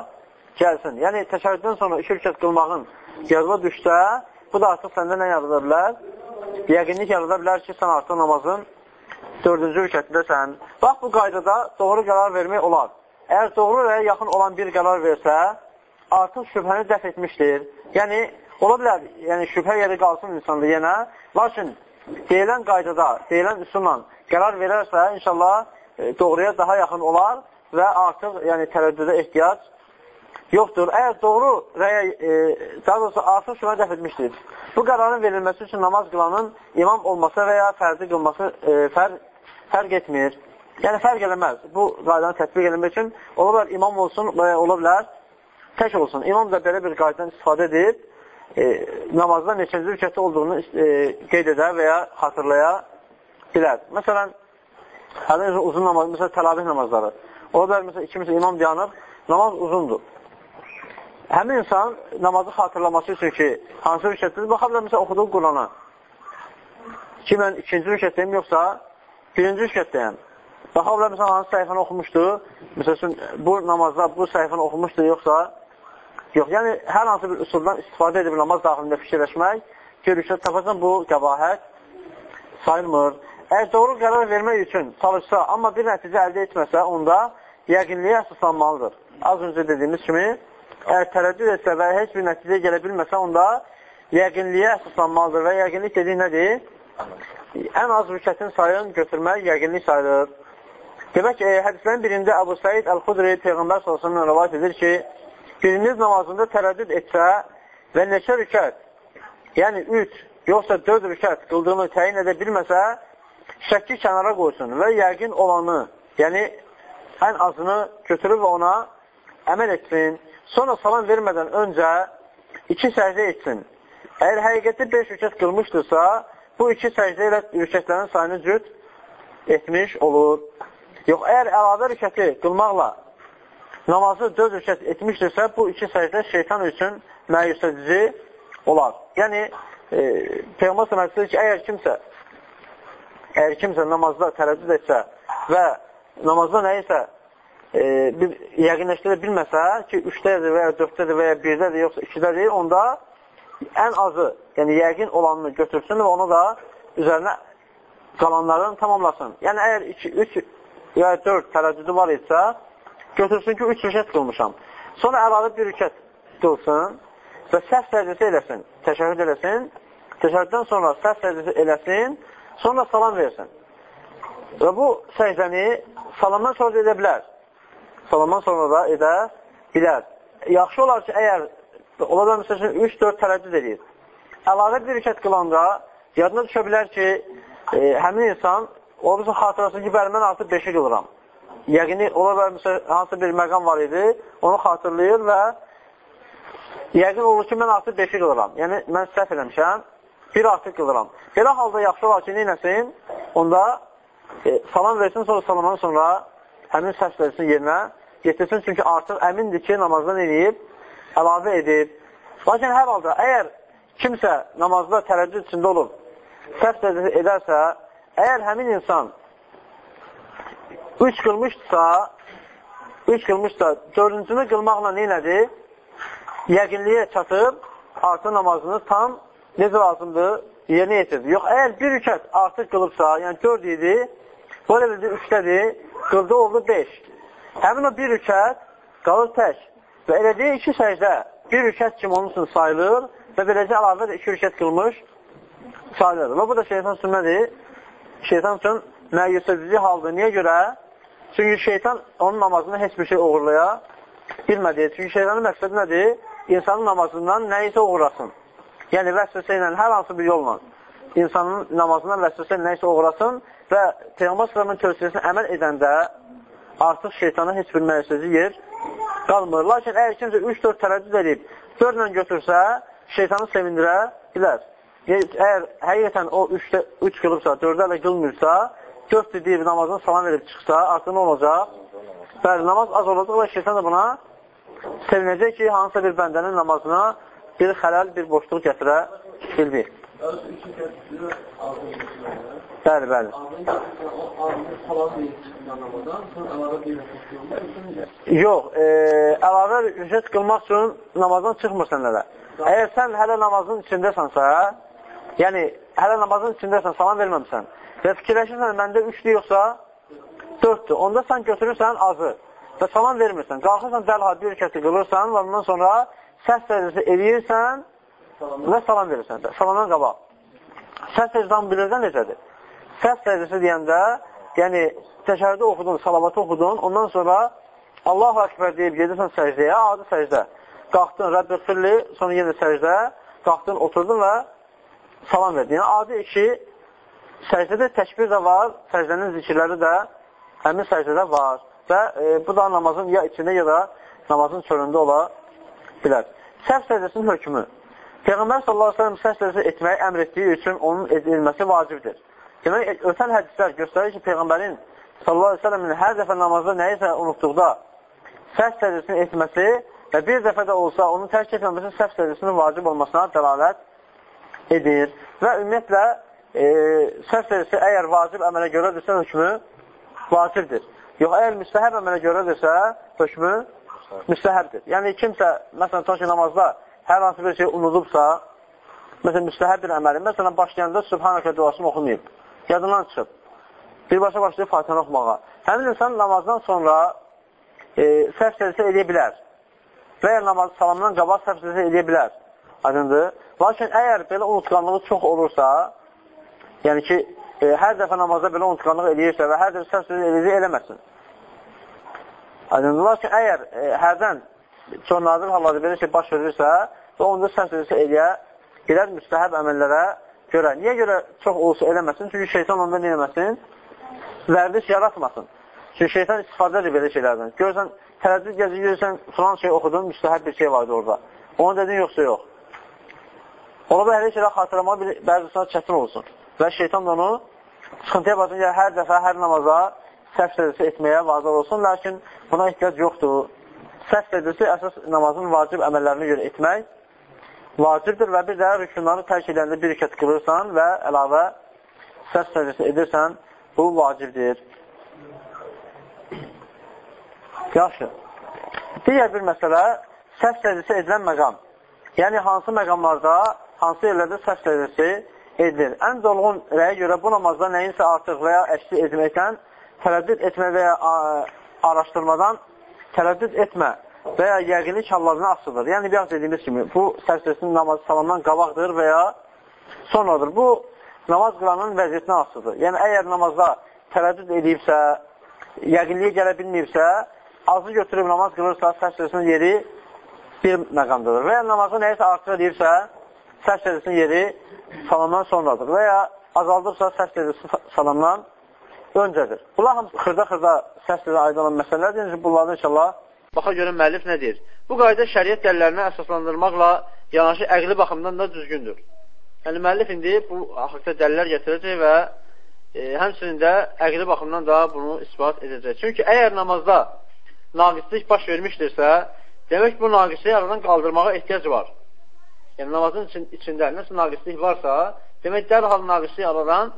gəlsin. Yəni, təşəhüddən sonra iki rükət qılmağın yadıva düşsə, bu da artıq səndə nə yadıda bilər? Yəqinlik yadıda bilər ki, sən artıq namazın dördüncü rükətindəsən. Bax, bu qaydada doğru qərar vermək olar. Əgər doğru və yaxın olan bir qərar versə, artıq şübhəni dəf etmişdir. Yəni, ola bilər, yəni şübhə yeri qalsın insanda yenə, lakin deyilən qaydada, deyilən üsulla qərar verərsə, inşallah E, doğruya daha yaxın olar və artıq yəni, tərəddüdə ehtiyac yoxdur. Əgər doğru rəyə, e, daha doğrusu artıq şuna dəf etmişdir. Bu qərarın verilməsi üçün namaz qılanın imam olması və ya fərzi qılması e, fər, fərq etmir. Yəni, fərq eləməz. Bu qaydanı tətbiq eləmək üçün ola bilər imam olsun və ya ola bilər tək olsun. İmam da belə bir qaydadan istifadə edib e, namazda neçənci rükətdə olduğunu e, qeyd edə və ya xatırlaya bilər. Məsələn, Hələ uzun namaz, məsələn, təlavih namazları. O da, məsələn, iki məsələn, imam dayanıb, namaz uzundur. Həmin insan namazı xatırlaması üçün ki, hansı rükətdir, baxa bilər, məsələn, oxuduğu Qurana. Ki, mən ikinci rükətdəyim, yoxsa birinci rükətdəyim. Baxa bilər, məsələn, hansı səhifəni oxumuşdu, məsələn, bu namazda bu səhifəni oxumuşdu, yoxsa yox. Yəni, hər hansı bir üsuldan istifadə edib namaz daxilində fikirləşmək ki, rükət tapacaq bu qəbahət sayılmır. Əgər doğru qərar vermək üçün çalışsa, amma bir nəticə əldə etməsə, onda yəqinliyə əsaslanmalıdır. Az öncə dediyimiz kimi, əgər tərəddüd etsə və heç bir nəticəyə gələ bilməsə, onda yəqinliyə əsaslanmalıdır və yəqinlik dediyi nədir? Ən az rükətin sayını götürmək yəqinlik sayılır. Demək ki, e, hədislərin birində Əbu Səid Əl-Xudri Peyğəmbər sallallahu rəvat edir ki, biriniz namazında tərəddüd etsə və neçə rükət, yəni 3, yoxsa 4 rükət qıldığını təyin edə bilməsə, şəkki kənara qoysun və yəqin olanı, yəni ən azını götürüb ona əməl etsin. Sonra salam vermədən öncə iki səcdə etsin. Əgər həqiqətdə 5 rükət qılmışdırsa, bu iki səcdə ilə rükətlərin sayını cüt etmiş olur. Yox, əgər əlavə rükəti qılmaqla namazı 4 rükət etmişdirsə, bu iki səcdə şeytan üçün məyus edici olar. Yəni, e, Peyğəmbər sələməsidir ki, əgər kimsə əgər kimsə namazda tərəddüd etsə və namazda nə isə e, bir, yəqinləşdirə bilməsə ki, 3-dədir və ya 4-dədir və ya 1-dədir, yoxsa 2-dədir, onda ən azı, yəni yəqin olanını götürsün və onu da üzərinə qalanların tamamlasın. Yəni, əgər 2, 3 ya 4 tərəddüdü var etsə, götürsün ki, 3 rükət qılmışam. Sonra əlavə bir rükət qılsın və səhv səcdəsi eləsin, təşəhüd eləsin, təşəhüddən sonra səhv səcdəsi eləsin, sonra salam versin. Və bu səcdəni salamdan sonra edə bilər. Salamdan sonra da edə bilər. Yaxşı olar ki, əgər ola da məsəl üçün 3-4 tərəddüd edir. Əlavə bir rükət qılanda yadına düşə bilər ki, e, həmin insan o bizim xatırlasın ki, bəli, mən artıq 5-i qılıram. Yəqini, ola bilər, məsəl, hansı bir məqam var idi, onu xatırlayır və yəqin olur ki, mən artıq 5-i qılıram. Yəni, mən səhv eləmişəm, bir artıq qılıram. Belə halda yaxşı olar ki, neynəsin? Onda e, salam versin, sonra salamdan sonra həmin səhv versin yerinə getirsin. Çünki artıq əmindir ki, namazdan eləyib, əlavə edib. Lakin hər halda, əgər kimsə namazda tərəccüd içində olub, səhv edərsə, əgər həmin insan üç qılmışdırsa, üç qılmışsa, dördüncünü qılmaqla neynədir? Yəqinliyə çatıb, artıq namazını tam necə lazımdır? Yerinə yetirdi. Yox, əgər bir rükət artıq qılıbsa, yəni dörd idi, böyle bildi, üçdədir, qıldı oldu beş. Həmin o bir rükət qalır tək. Və elədiyi iki səcdə bir rükət kimi onun üçün sayılır və beləcə əlavə iki rükət qılmış sayılır. Və bu da şeytan sünnədir. Şeytan üçün məyyüsədici haldır. Niyə görə? Çünki şeytan onun namazını heç bir şey uğurlaya bilmədi. Çünki şeytanın məqsədi nədir? İnsanın namazından nəyisə uğurlasın. Yəni, vəsvəsə ilə, hər hansı bir yolla insanın namazından vəsvəsə nəyisə uğurlasın və Peyğəmbər s.ə.v-in tövsiyəsinə əməl edəndə artıq şeytana heç bir məqsədi yer qalmır. Lakin əgər kimsə 3-4 tərəddüd edib, 4 ilə götürsə, şeytanı sevindirə bilər. Əgər həqiqətən o 3, 3 qılıbsa, 4 ilə qılmırsa, 4 deyib namazını salam verib çıxsa, artıq nə olacaq? Bəli, namaz az olacaq və şeytan da buna sevinəcək ki, hansısa bir bəndənin namazına bir xələl, bir boşluq gətirə bildi. Bəli, bəli. Yox, e, əlavə rüşət qılmaq üçün namazdan çıxmırsan hələ. Əgər sən hələ namazın içindəsənsə, yəni hələ namazın içindəsən, salam verməmsən və fikirləşirsən, məndə üçdür yoxsa dörddür, onda sən götürürsən azı və salam vermirsən. Qalxırsan dərhal bir rükəti qılırsan və ondan sonra səs səcdəsi eləyirsən və salam verirsən. Salamdan qabaq. Səs səcdən bilirsən necədir? Səs səcdəsi deyəndə, yəni təşəhüdü oxudun, salavatı oxudun, ondan sonra Allahu Akbar deyib gedirsən səcdəyə, adi səcdə. Qalxdın, Rəbbə xilli, sonra yenə səcdə, qalxdın, oturdun və salam verdin. Yəni, adi iki səcdədə təkbir də var, səcdənin zikirləri də həmin səcdədə var. Və e, bu da namazın ya içində, ya da namazın çölündə ola bilər. Səhv səcdəsinin hökmü. Peyğəmbər sallallahu əleyhi və səlləm səcdəsi etməyi əmr etdiyi üçün onun edilməsi vacibdir. Demək, ötən hədislər göstərir ki, Peyğəmbərin sallallahu aleyhi ve sellemin hər dəfə namazda nəyisə unutduqda səhv səcdəsini etməsi və bir dəfə də olsa onun tərk etməməsi səhv səcdəsinin vacib olmasına dəlalət edir. Və ümumiyyətlə, e, səhv səcdəsi əgər vacib əmələ görədirsə, hökmü vacibdir. Yox, əgər müstəhəb əmələ görədirsə, hökmü müstəhəbdir. Yəni, kimsə, məsələn, toki namazda hər hansı bir şey unudubsa, məsələn, müstəhəb bir əməli, məsələn, başlayanda Subhanəkə duasını oxumayıb yadından çıxıb. Birbaşa başlayıb Fatihəni oxumağa. Həmin insan namazdan sonra e, səhv səcdə edə bilər. Və ya namaz salamdan qabaq səhv səcdə edə bilər. Aydındır. Lakin əgər belə unutqanlığı çox olursa, yəni ki, e, hər dəfə namazda belə unutqanlıq eləyirsə və hər dəfə səhv səcdə eləyirsə, eləməsin. Aydındır. Lakin əgər e, hərdən çox nadir hallarda belə şey baş verirsə və onda səhv səcdə eləyə bilər müstəhəb əməllərə görə. Niyə görə çox olsa eləməsin? Çünki şeytan onda nə eləməsin? Vərdiş yaratmasın. Çünki şeytan istifadə edir belə şeylərdən. Görürsən, tərəddüd gəzir, görürsən, filan şey oxudun, müstəhəb bir şey vardı orada. Onu dedin, yoxsa yox. Ola da hər şeylər xatırlamaq bəzisində çətin olsun. Və şeytan da onu sıxıntıya basın, yəni hər dəfə, hər namaza səhv etməyə vacib olsun, lakin buna ehtiyac yoxdur. Səhv sədəsi əsas namazın vacib əməllərini görə etmək vacibdir və bir də rükunları tərk edəndə bir rükət qılırsan və əlavə səhv sədəsi edirsən, bu vacibdir. Yaxşı. Digər bir məsələ, səhv sədəsi edilən məqam. Yəni, hansı məqamlarda, hansı yerlərdə səhv sədəsi edilir. Ən dolğun rəyə görə bu namazda nəyinsə artıq və ya əksi etməkdən tərəddüd etmə və ya araşdırmadan tərəddüd etmə və ya yəqinlik hallarına asılıdır. Yəni, biraz dediyimiz kimi, bu sərsəsinin namazı salamdan qabaqdır və ya sonradır. Bu, namaz qılanın vəziyyətinə asılıdır. Yəni, əgər namazda tərəddüd edibsə, yəqinliyə gələ bilməyibsə, azı götürüb namaz qılırsa, sərsəsinin yeri bir məqamdadır. Və ya namazı nəyisə artıq edirsə, sərsəsinin yeri salamdan sonradır. Və ya azaldırsa, sərsəsi salamdan öncədir. Bunlar hamısı xırda-xırda səslə aid olan məsələlərdir. Bunlardan inşallah Baxa görün müəllif nə deyir? Bu qayda şəriət dəllərinə əsaslandırmaqla yanaşı əqli baxımdan da düzgündür. Yəni müəllif indi bu haqda dəlillər gətirəcək və e, həmçinin də əqli baxımdan da bunu isbat edəcək. Çünki əgər namazda naqislik baş vermişdirsə, demək bu naqisliyi aradan qaldırmağa ehtiyac var. Yəni namazın için, içində nəsə naqislik varsa, demək dərhal naqislik aradan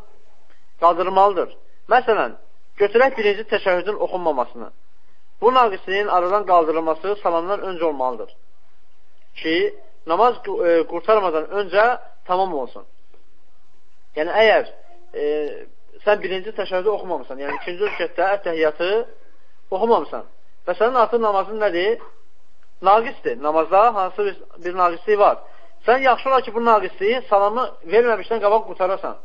qaldırmalıdır. Məsələn, götürək birinci təşəhhüdün oxunmamasını. Bu naqisliyin aradan qaldırılması salamdan öncə olmalıdır. Ki, namaz e, qurtarmadan öncə tamam olsun. Yəni, əgər e, sən birinci təşəhhüdü oxumamısan, yəni ikinci rükətdə ətəhiyyatı oxumamısan və sənin artıq namazın nədir? Naqisdir. Namazda hansı bir, bir naqisliyi var. Sən yaxşı olar ki, bu naqisliyi salamı verməmişdən qabaq qutarasan.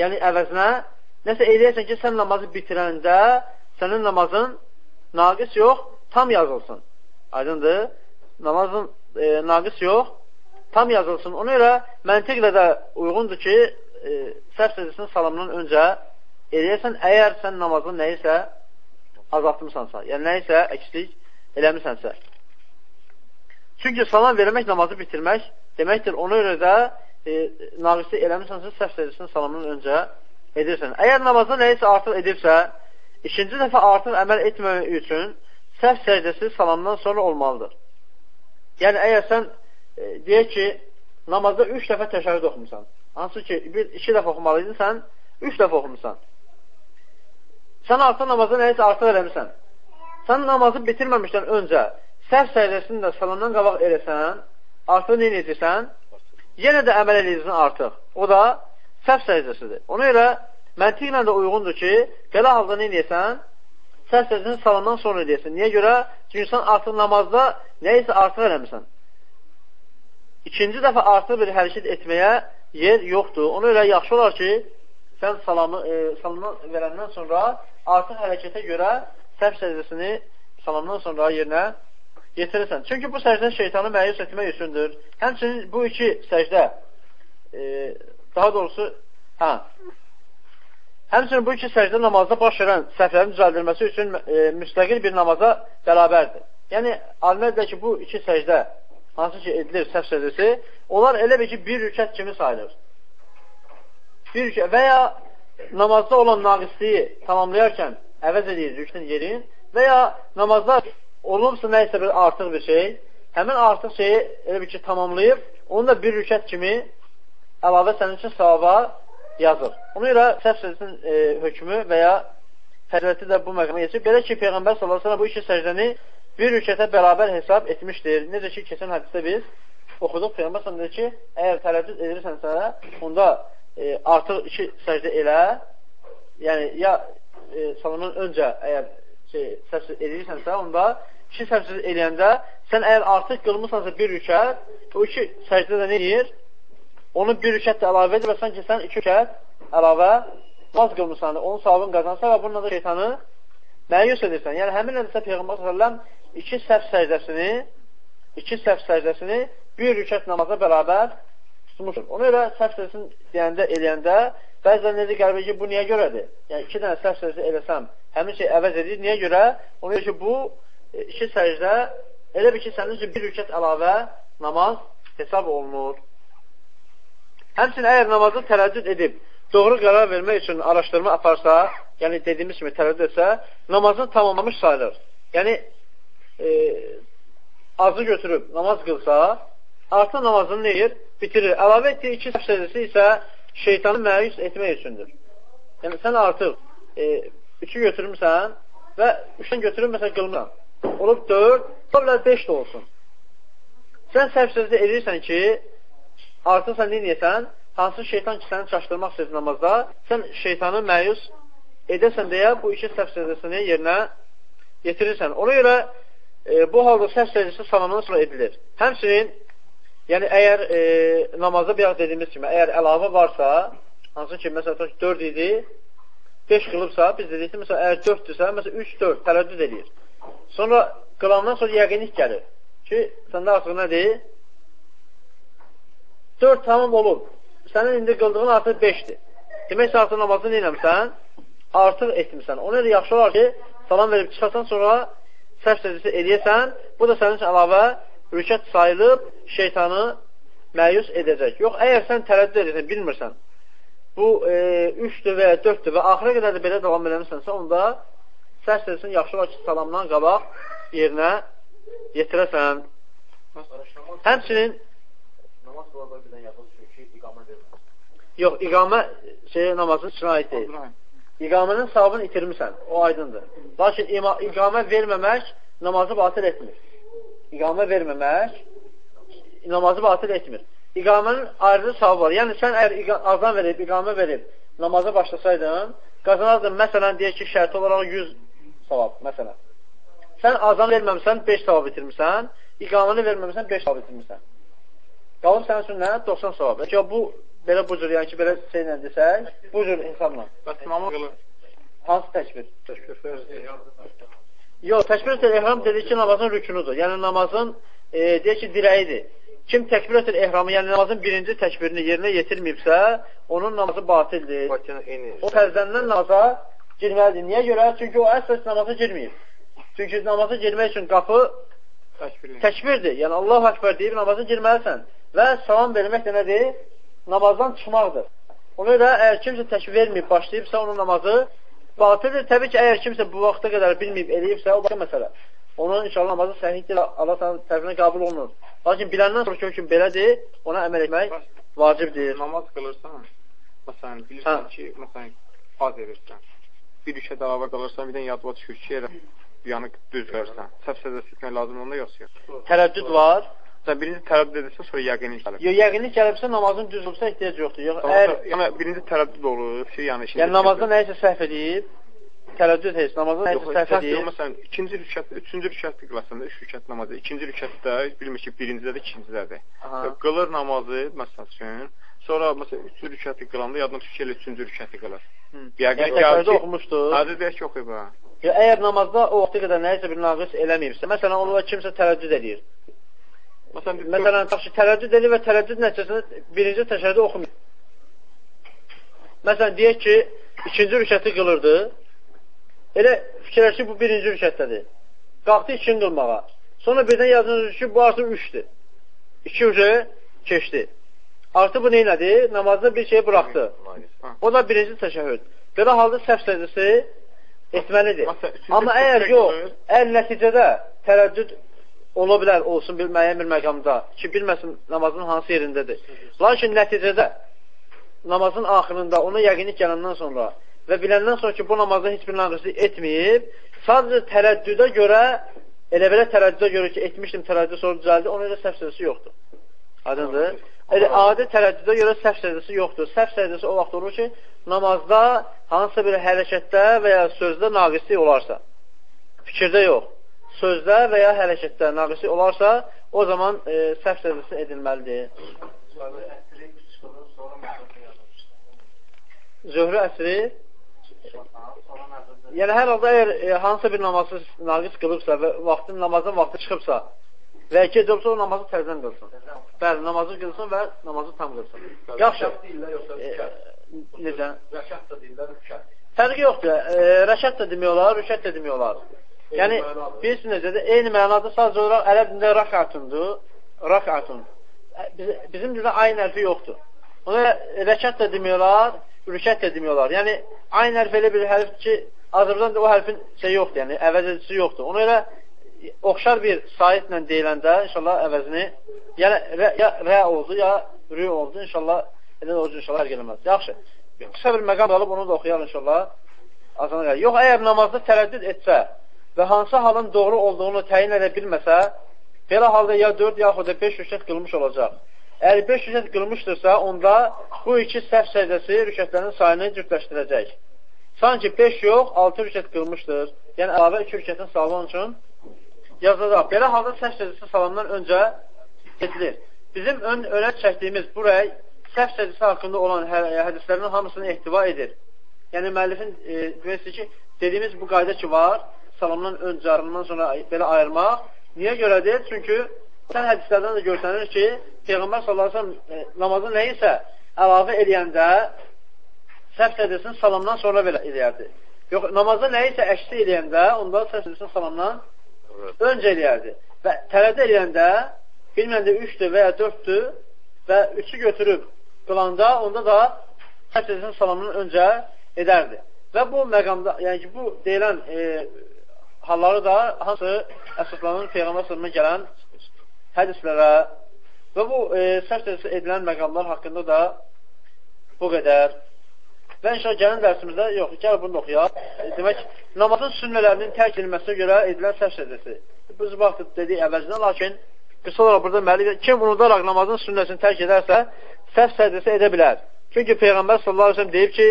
Yəni, əvəzinə nəsə eləyəsən ki, sən namazı bitirəndə sənin namazın naqis yox, tam yazılsın. Aydındır? Namazın e, naqis yox, tam yazılsın. Ona görə məntiqlə də uyğundur ki, e, səhv səcdəsinin salamından öncə eləyəsən, əgər sən namazın nəyisə azaltmısansa, yəni nəyisə əkslik eləmisənsə. Çünki salam vermək namazı bitirmək deməkdir. Ona görə də e, naqisi eləmisənsə, səhv səcdəsinin salamından öncə edirsən. Əgər namazda nəyisə artıq edirsə, ikinci dəfə artıq əməl etməmək üçün səhv səcdəsi salamdan sonra olmalıdır. Yəni, əgər sən e, deyək ki, namazda üç dəfə təşəhüd oxumusan, hansı ki, bir, iki dəfə oxumalıydın, sən üç dəfə oxumusan. Sən artıq namazda nəyisə artıq eləmirsən. Sən namazı bitirməmişdən öncə səhv səcdəsini də salamdan qabaq eləsən, artıq nə edirsən? Yenə də əməl edirsən artıq. O da səhv səcdəsidir. Ona görə məntiqlə də uyğundur ki, belə halda nə edəsən? Səhv səcdəsini salandan sonra edəsən. Niyə görə? Çünki sən artıq namazda nəyisə artıq eləmirsən. İkinci dəfə artıq bir hərəkət etməyə yer yoxdur. Ona görə yaxşı olar ki, sən salamı, e, salamı verəndən sonra artıq hərəkətə görə səhv səcdəsini salamdan sonra yerinə yetirirsən. Çünki bu səcdə şeytanı məyus etmək üçündür. Həmçinin bu iki səcdə e, Daha doğrusu, hə, həmçinin bu iki səcdə namazda baş verən səhvlərin düzəldilməsi üçün e, müstəqil bir namaza bərabərdir. Yəni, alimlər də ki, bu iki səcdə hansı ki edilir səhv səcdəsi, onlar elə bir ki, bir rükət kimi sayılır. Bir rükət və ya namazda olan naqisliyi tamamlayarkən əvəz edir rükün yerin və ya namazda olunubsa nəysə bir artıq bir şey, həmin artıq şeyi elə bir ki, tamamlayıb, onu da bir rükət kimi əlavə sənin üçün savaba yazır. Ona görə səhv səcdəsinin e, hökmü və ya fəziləti də bu məqama geçir. Belə ki, Peyğəmbər sallallahu bu iki səcdəni bir rükətə bərabər hesab etmişdir. Necə ki, keçən hədisdə biz oxuduq, Peyğəmbər sallallahu dedi ki, əgər tərəddüd edirsənsə, onda e, artıq iki səcdə elə, yəni ya e, salamdan öncə əgər şey, səhv edirsənsə, onda iki səcdə eləyəndə sən əgər artıq qılmısansa bir rükət, o iki səcdə də nə edir? Onu bir rükət də əlavə edir və sanki sən iki rükət əlavə namaz qılmışsan, onun savabını qazansa və bununla da şeytanı məyus edirsən. Yəni, həmin nədirsə Peyğəmbər s.ə.v iki səhv səcdəsini iki səhv səcdəsini bir rükət namaza bərabər tutmuşdur. Ona görə səhv səcdəsini deyəndə, eləyəndə bəzən necə qəlbə ki, bu niyə görədir? Yəni, iki dənə səhv səcdəsi eləsəm, həmin şey əvəz edir. Niyə görə? Ona görə ki, bu e, iki səcdə elə bir ki, sənin üçün bir rükət əlavə namaz hesab olunur. Həmçinin əgər namazı tərəddüd edib, doğru qərar vermək üçün araşdırma aparsa, yəni dediyimiz kimi tərəddüd etsə, namazını tamamlamış sayılır. Yəni, e, azı götürüb namaz qılsa, artıq namazını neyir? Bitirir. Əlavə etdiyi iki səhv isə şeytanı məyus etmək üçündür. Yəni, sən artıq e, üçü götürmüsən və üçdən götürüb, məsələn, qılmısan. Olub dörd, bilər beş də olsun. Sən səhv sözdə edirsən ki, artıq sən neyəyəsən? Hansı şeytan ki, səni çaşdırmaq istəyir namazda, sən şeytanı məyus edəsən deyə bu iki səhv səcdəsini yerinə yetirirsən. Ona görə e, bu halda səhv səcdəsi salamdan sonra edilir. Həmçinin Yəni, əgər e, namazda bir dediyimiz kimi, əgər əlavə varsa, hansı ki, məsələn, 4 idi, 5 qılıbsa, biz dedik ki, məsələn, əgər 4-dürsə, məsələn, 3-4 tərəddüd edir. Sonra qılandan sonra yəqinlik gəlir ki, səndə artıq nədir? 4 tamam olub. Sənin indi qıldığın artıq 5-dir. Demək, sən artıq namazını neynəmsən? Artıq etmirsən. Ona da yaxşı olar ki, salam verib çıxasan, sonra səhv səcdəsi eləyəsən, bu da sənin üçün əlavə rükət sayılıb şeytanı məyus edəcək. Yox, əgər sən tərəddüd edirsən, bilmirsən, bu e, üçdür və ya dörddür və axıra qədər də belə davam eləmirsənsə, onda səs etsin, yaxşı olar ki, salamdan qabaq yerinə yetirəsən. Həmçinin namaz qılanda birdən yadda düşür ki, iqamə verməz. Yox, iqamə şey, namazın içinə aid deyil. İqamənin savabını itirmirsən, o aydındır. Lakin iqamə verməmək namazı batil etmir iqamə verməmək namazı batil etmir. İqamənin ayrıca savabı var. Yəni, sən əgər azan verib, iqamə verib, namaza başlasaydın, qazanardın, məsələn, deyək ki, şərti olaraq 100 savab, məsələn. Sən azan verməmsən, 5 savab bitirmirsən, iqaməni verməmsən, 5 savab bitirmirsən. Qalıb sənin üçün nə? 90 savab. Yəni, bu, belə bu cür, yəni ki, belə şeylə desək, bu cür insanla. Bəs namaz qılır. Hansı təkbir? Təkbir. Yox, təkbirətül ehram dedik ki, namazın rükünudur. Yəni namazın e, deyək ki, dirəyidir. Kim təkbirətül ehramı, yəni namazın birinci təkbirini yerinə yetirməyibsə, onun namazı batildir. O təzədən namaza girməlidir. Niyə görə? Çünki o əsas namaza girməyib. Çünki namaza girmək üçün qapı təkbirdir. Yəni Allah Akbar deyib namaza girməlisən. Və salam vermək də nədir? Namazdan çıxmaqdır. Ona görə əgər kimsə təkbir verməyib başlayıbsa, onun namazı Batildir. Təbii ki, əgər kimsə bu vaxta qədər bilməyib, eləyibsə, o başqa məsələ. Onun inşallah namazı səhiddir, Allah tərəfindən qəbul olunur. Lakin biləndən sonra hökm belədir, ona əməl etmək vacibdir. Namaz qılırsan, məsələn, bilirsən hə. ki, məsələn, az evirsən. Bir rükət əlavə qalırsan, birdən yadıma düşür ki, yanı düz versən. Səhv sədəsi etmək lazım onda yoxsa yox. Tərəddüd var. Sən birinci tərəddüd edirsən, sonra yəqinlik gəlib. Yox, yəqinlik gəlibsə, namazın düz olsa ehtiyac yoxdur. Yox, tamam, əgər yəni birinci tərəddüd olur, şey yəni işin. Yəni namazda nəyisə səhv edib, tərəddüd heç namazda nəyisə səhv edib. Məsələn, ikinci rükət, üçüncü rükətdə qılasan da, üç rükət namazı, ikinci rükətdə bilmir ki, birincidədir, ikincidədir. Qılır namazı, məsələn üçün, sonra məsələn, üçüncü rükəti qılanda yadına düşür ki, üçüncü rükəti qılır. Yəqin yəni, ki, oxumuşdur. Hadi deyək ki, oxuyub ha. Ya, əgər namazda o vaxta qədər nəyisə bir naqis eləməyibsə, məsələn, onunla kimsə tərəddüd edir. Məsələn, məsələn tutaq ki, tərəddüd edir və tərəddüd nəticəsində birinci təşəhhüdü oxumayır. Məsələn, deyək ki, ikinci rükəti qılırdı. Elə fikirləşir ki, bu birinci rükətdədir. Qalxdı ikinci qılmağa. Sonra birdən yazılır ki, bu artıq üçdür. İki ucu keçdi. Artıq bu neynədir? Namazda bir şey buraxdı. O da birinci təşəhhüd. Belə halda səhv səcdəsi etməlidir. Amma əgər yox, əgər nəticədə tərəddüd ola bilər, olsun bir müəyyən bir məqamda ki, bilməsin namazın hansı yerindədir. Lakin nəticədə namazın axırında ona yəqinlik gələndən sonra və biləndən sonra ki, bu namazda heç bir naqisi etməyib, sadəcə tərəddüdə görə, elə belə tərəddüdə görə ki, etmişdim, tərəddüd sonra düzəldi, ona görə səhv sədəsi yoxdur. Aydındır? Elə adi tərəddüdə görə səhv sədəsi yoxdur. Səhv sədəsi o vaxt olur ki, namazda hansısa bir hərəkətdə və ya sözdə naqislik olarsa. Fikirdə yox sözdə və ya hərəkətdə naqisi olarsa, o zaman e, səhv səcdəsi edilməlidir. Zöhrü əsri Yəni, hər halda əgər e, hansısa bir namazı naqis qılıbsa və vaxtın, namazın vaxtı çıxıbsa və gec olsa o namazı təzən qılsın. Bəli, namazı qılsın və namazı tam qılsın. Yaxşı. E, necə? Rəkat da deyirlər, rükət. Fərqi yoxdur. E, rəşət də demək olar, rüşət də demək olar. Yəni, bilirsiniz necədir? Eyni mənada sadəcə olaraq ərəb dilində rəkatundur. Rəkatun. Bizim dildə ayn hərfi yoxdur. Ona rəkat da demək olar, rükət də demək olar. Yəni, ayn hərfi elə bir hərfdir ki, Azərbaycanda o hərfin şey yoxdur, yəni əvəz edicisi yoxdur. Ona görə oxşar bir sayitlə deyiləndə inşallah əvəzini yəni rə, ya rə oldu, ya rü oldu. İnşallah elə olacaq inşallah hər gəlməz. Yaxşı. Qısa bir məqam qalıb onu da oxuyalım inşallah. Azana gəlir. Yox, əgər namazda tərəddüd etsə və hansı halın doğru olduğunu təyin edə bilməsə, belə halda ya 4 yaxud da 5 rükət qılmış olacaq. Əgər 5 rükət qılmışdırsa, onda bu iki səhv səcdəsi rükətlərin sayını cütləşdirəcək. Sanki 5 yox, 6 rükət qılmışdır. Yəni, əlavə 2 rükətin sağlamaq üçün yazılacaq. Belə halda səhv səcdəsi salamdan öncə edilir. Bizim ön, önə çəkdiyimiz bu rəy səhv səcdəsi haqqında olan hə, hədislərin hamısını ehtiva edir. Yəni, müəllifin e, ki, dediyimiz bu qayda ki var, salamdan öncə, arından sonra belə ayırmaq. Niyə görədir? Çünki sən hədislərdən də görsənir ki, Peyğəmbər sallallahu əleyhi və səlləm e, namazın nəyisə əlavə edəndə səhv səcdəsini salamdan sonra belə eləyərdi. Yox, namazda nəyisə əksi eləyəndə, onda səhv səcdəsini salamdan öncə eləyərdi. Və tərədə eləyəndə, bilməndə 3-dür və ya 4-dür və 3-ü götürüb qılanda, onda da səhv səcdəsini salamdan öncə edərdi. Və bu məqamda, yəni ki, bu deyilən e, halları da hansı əsaslanın Peyğəmbər sözünə gələn hədislərə və bu e, səhv edilən məqamlar haqqında da bu qədər Və inşallah gələn dərsimizdə, yox, gəl bunu oxuyaq. E, demək, namazın sünnələrinin tərk edilməsinə görə edilən səhv səcdəsi. Biz vaxt dedik əvəzinə, lakin qısa olaraq burada müəllif, kim unudaraq namazın sünnəsini tərk edərsə, səhv səcdəsi edə bilər. Çünki Peyğəmbər sallallahu əleyhi və səlləm deyib ki,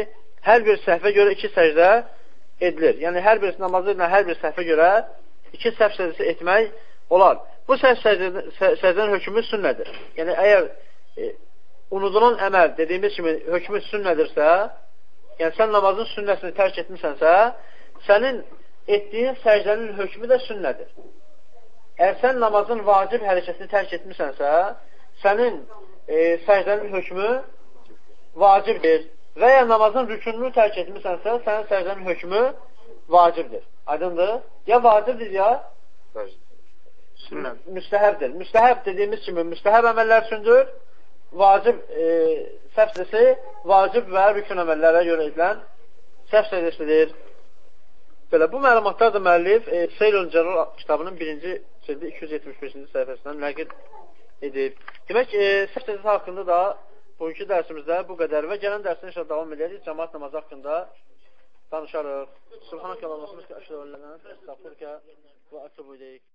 hər bir səhvə görə iki səcdə edilir. Yəni hər bir namazı ilə hər bir səhvə görə iki səhv səcdəsi etmək olar. Bu səhv səcdənin hökmü sünnədir. Yəni əgər e, unudulan əməl dediyimiz kimi hökmü sünnədirsə, yəni sən namazın sünnəsini tərk etmisənsə, sənin etdiyin səcdənin hökmü də sünnədir. Əgər sən namazın vacib hərəkətini tərk etmisənsə, sənin e, səcdənin hökmü vacibdir. Və ya namazın rükununu tərk etmisənsə, sənin səcdənin hökmü vacibdir. Aydındır? Ya vacibdir, ya müstəhəbdir. Müstəhəb dediyimiz kimi müstəhəb əməllər üçündür vacib e, səhv səcdəsi vacib və rükün əməllərə görə edilən səhv səcdəsidir. Belə, bu məlumatlar da müəllif e, Seylun Cəlal kitabının birinci cildi 275-ci səhifəsindən nəqid edib. Demək, e, səhv səcdəsi haqqında da bugünkü dərsimizdə bu qədər və gələn dərsin inşallah davam edəcək. Cəmaat namazı haqqında danışarıq. La ilaha illə əntə, əstəğfiruka və ətubu ileyk.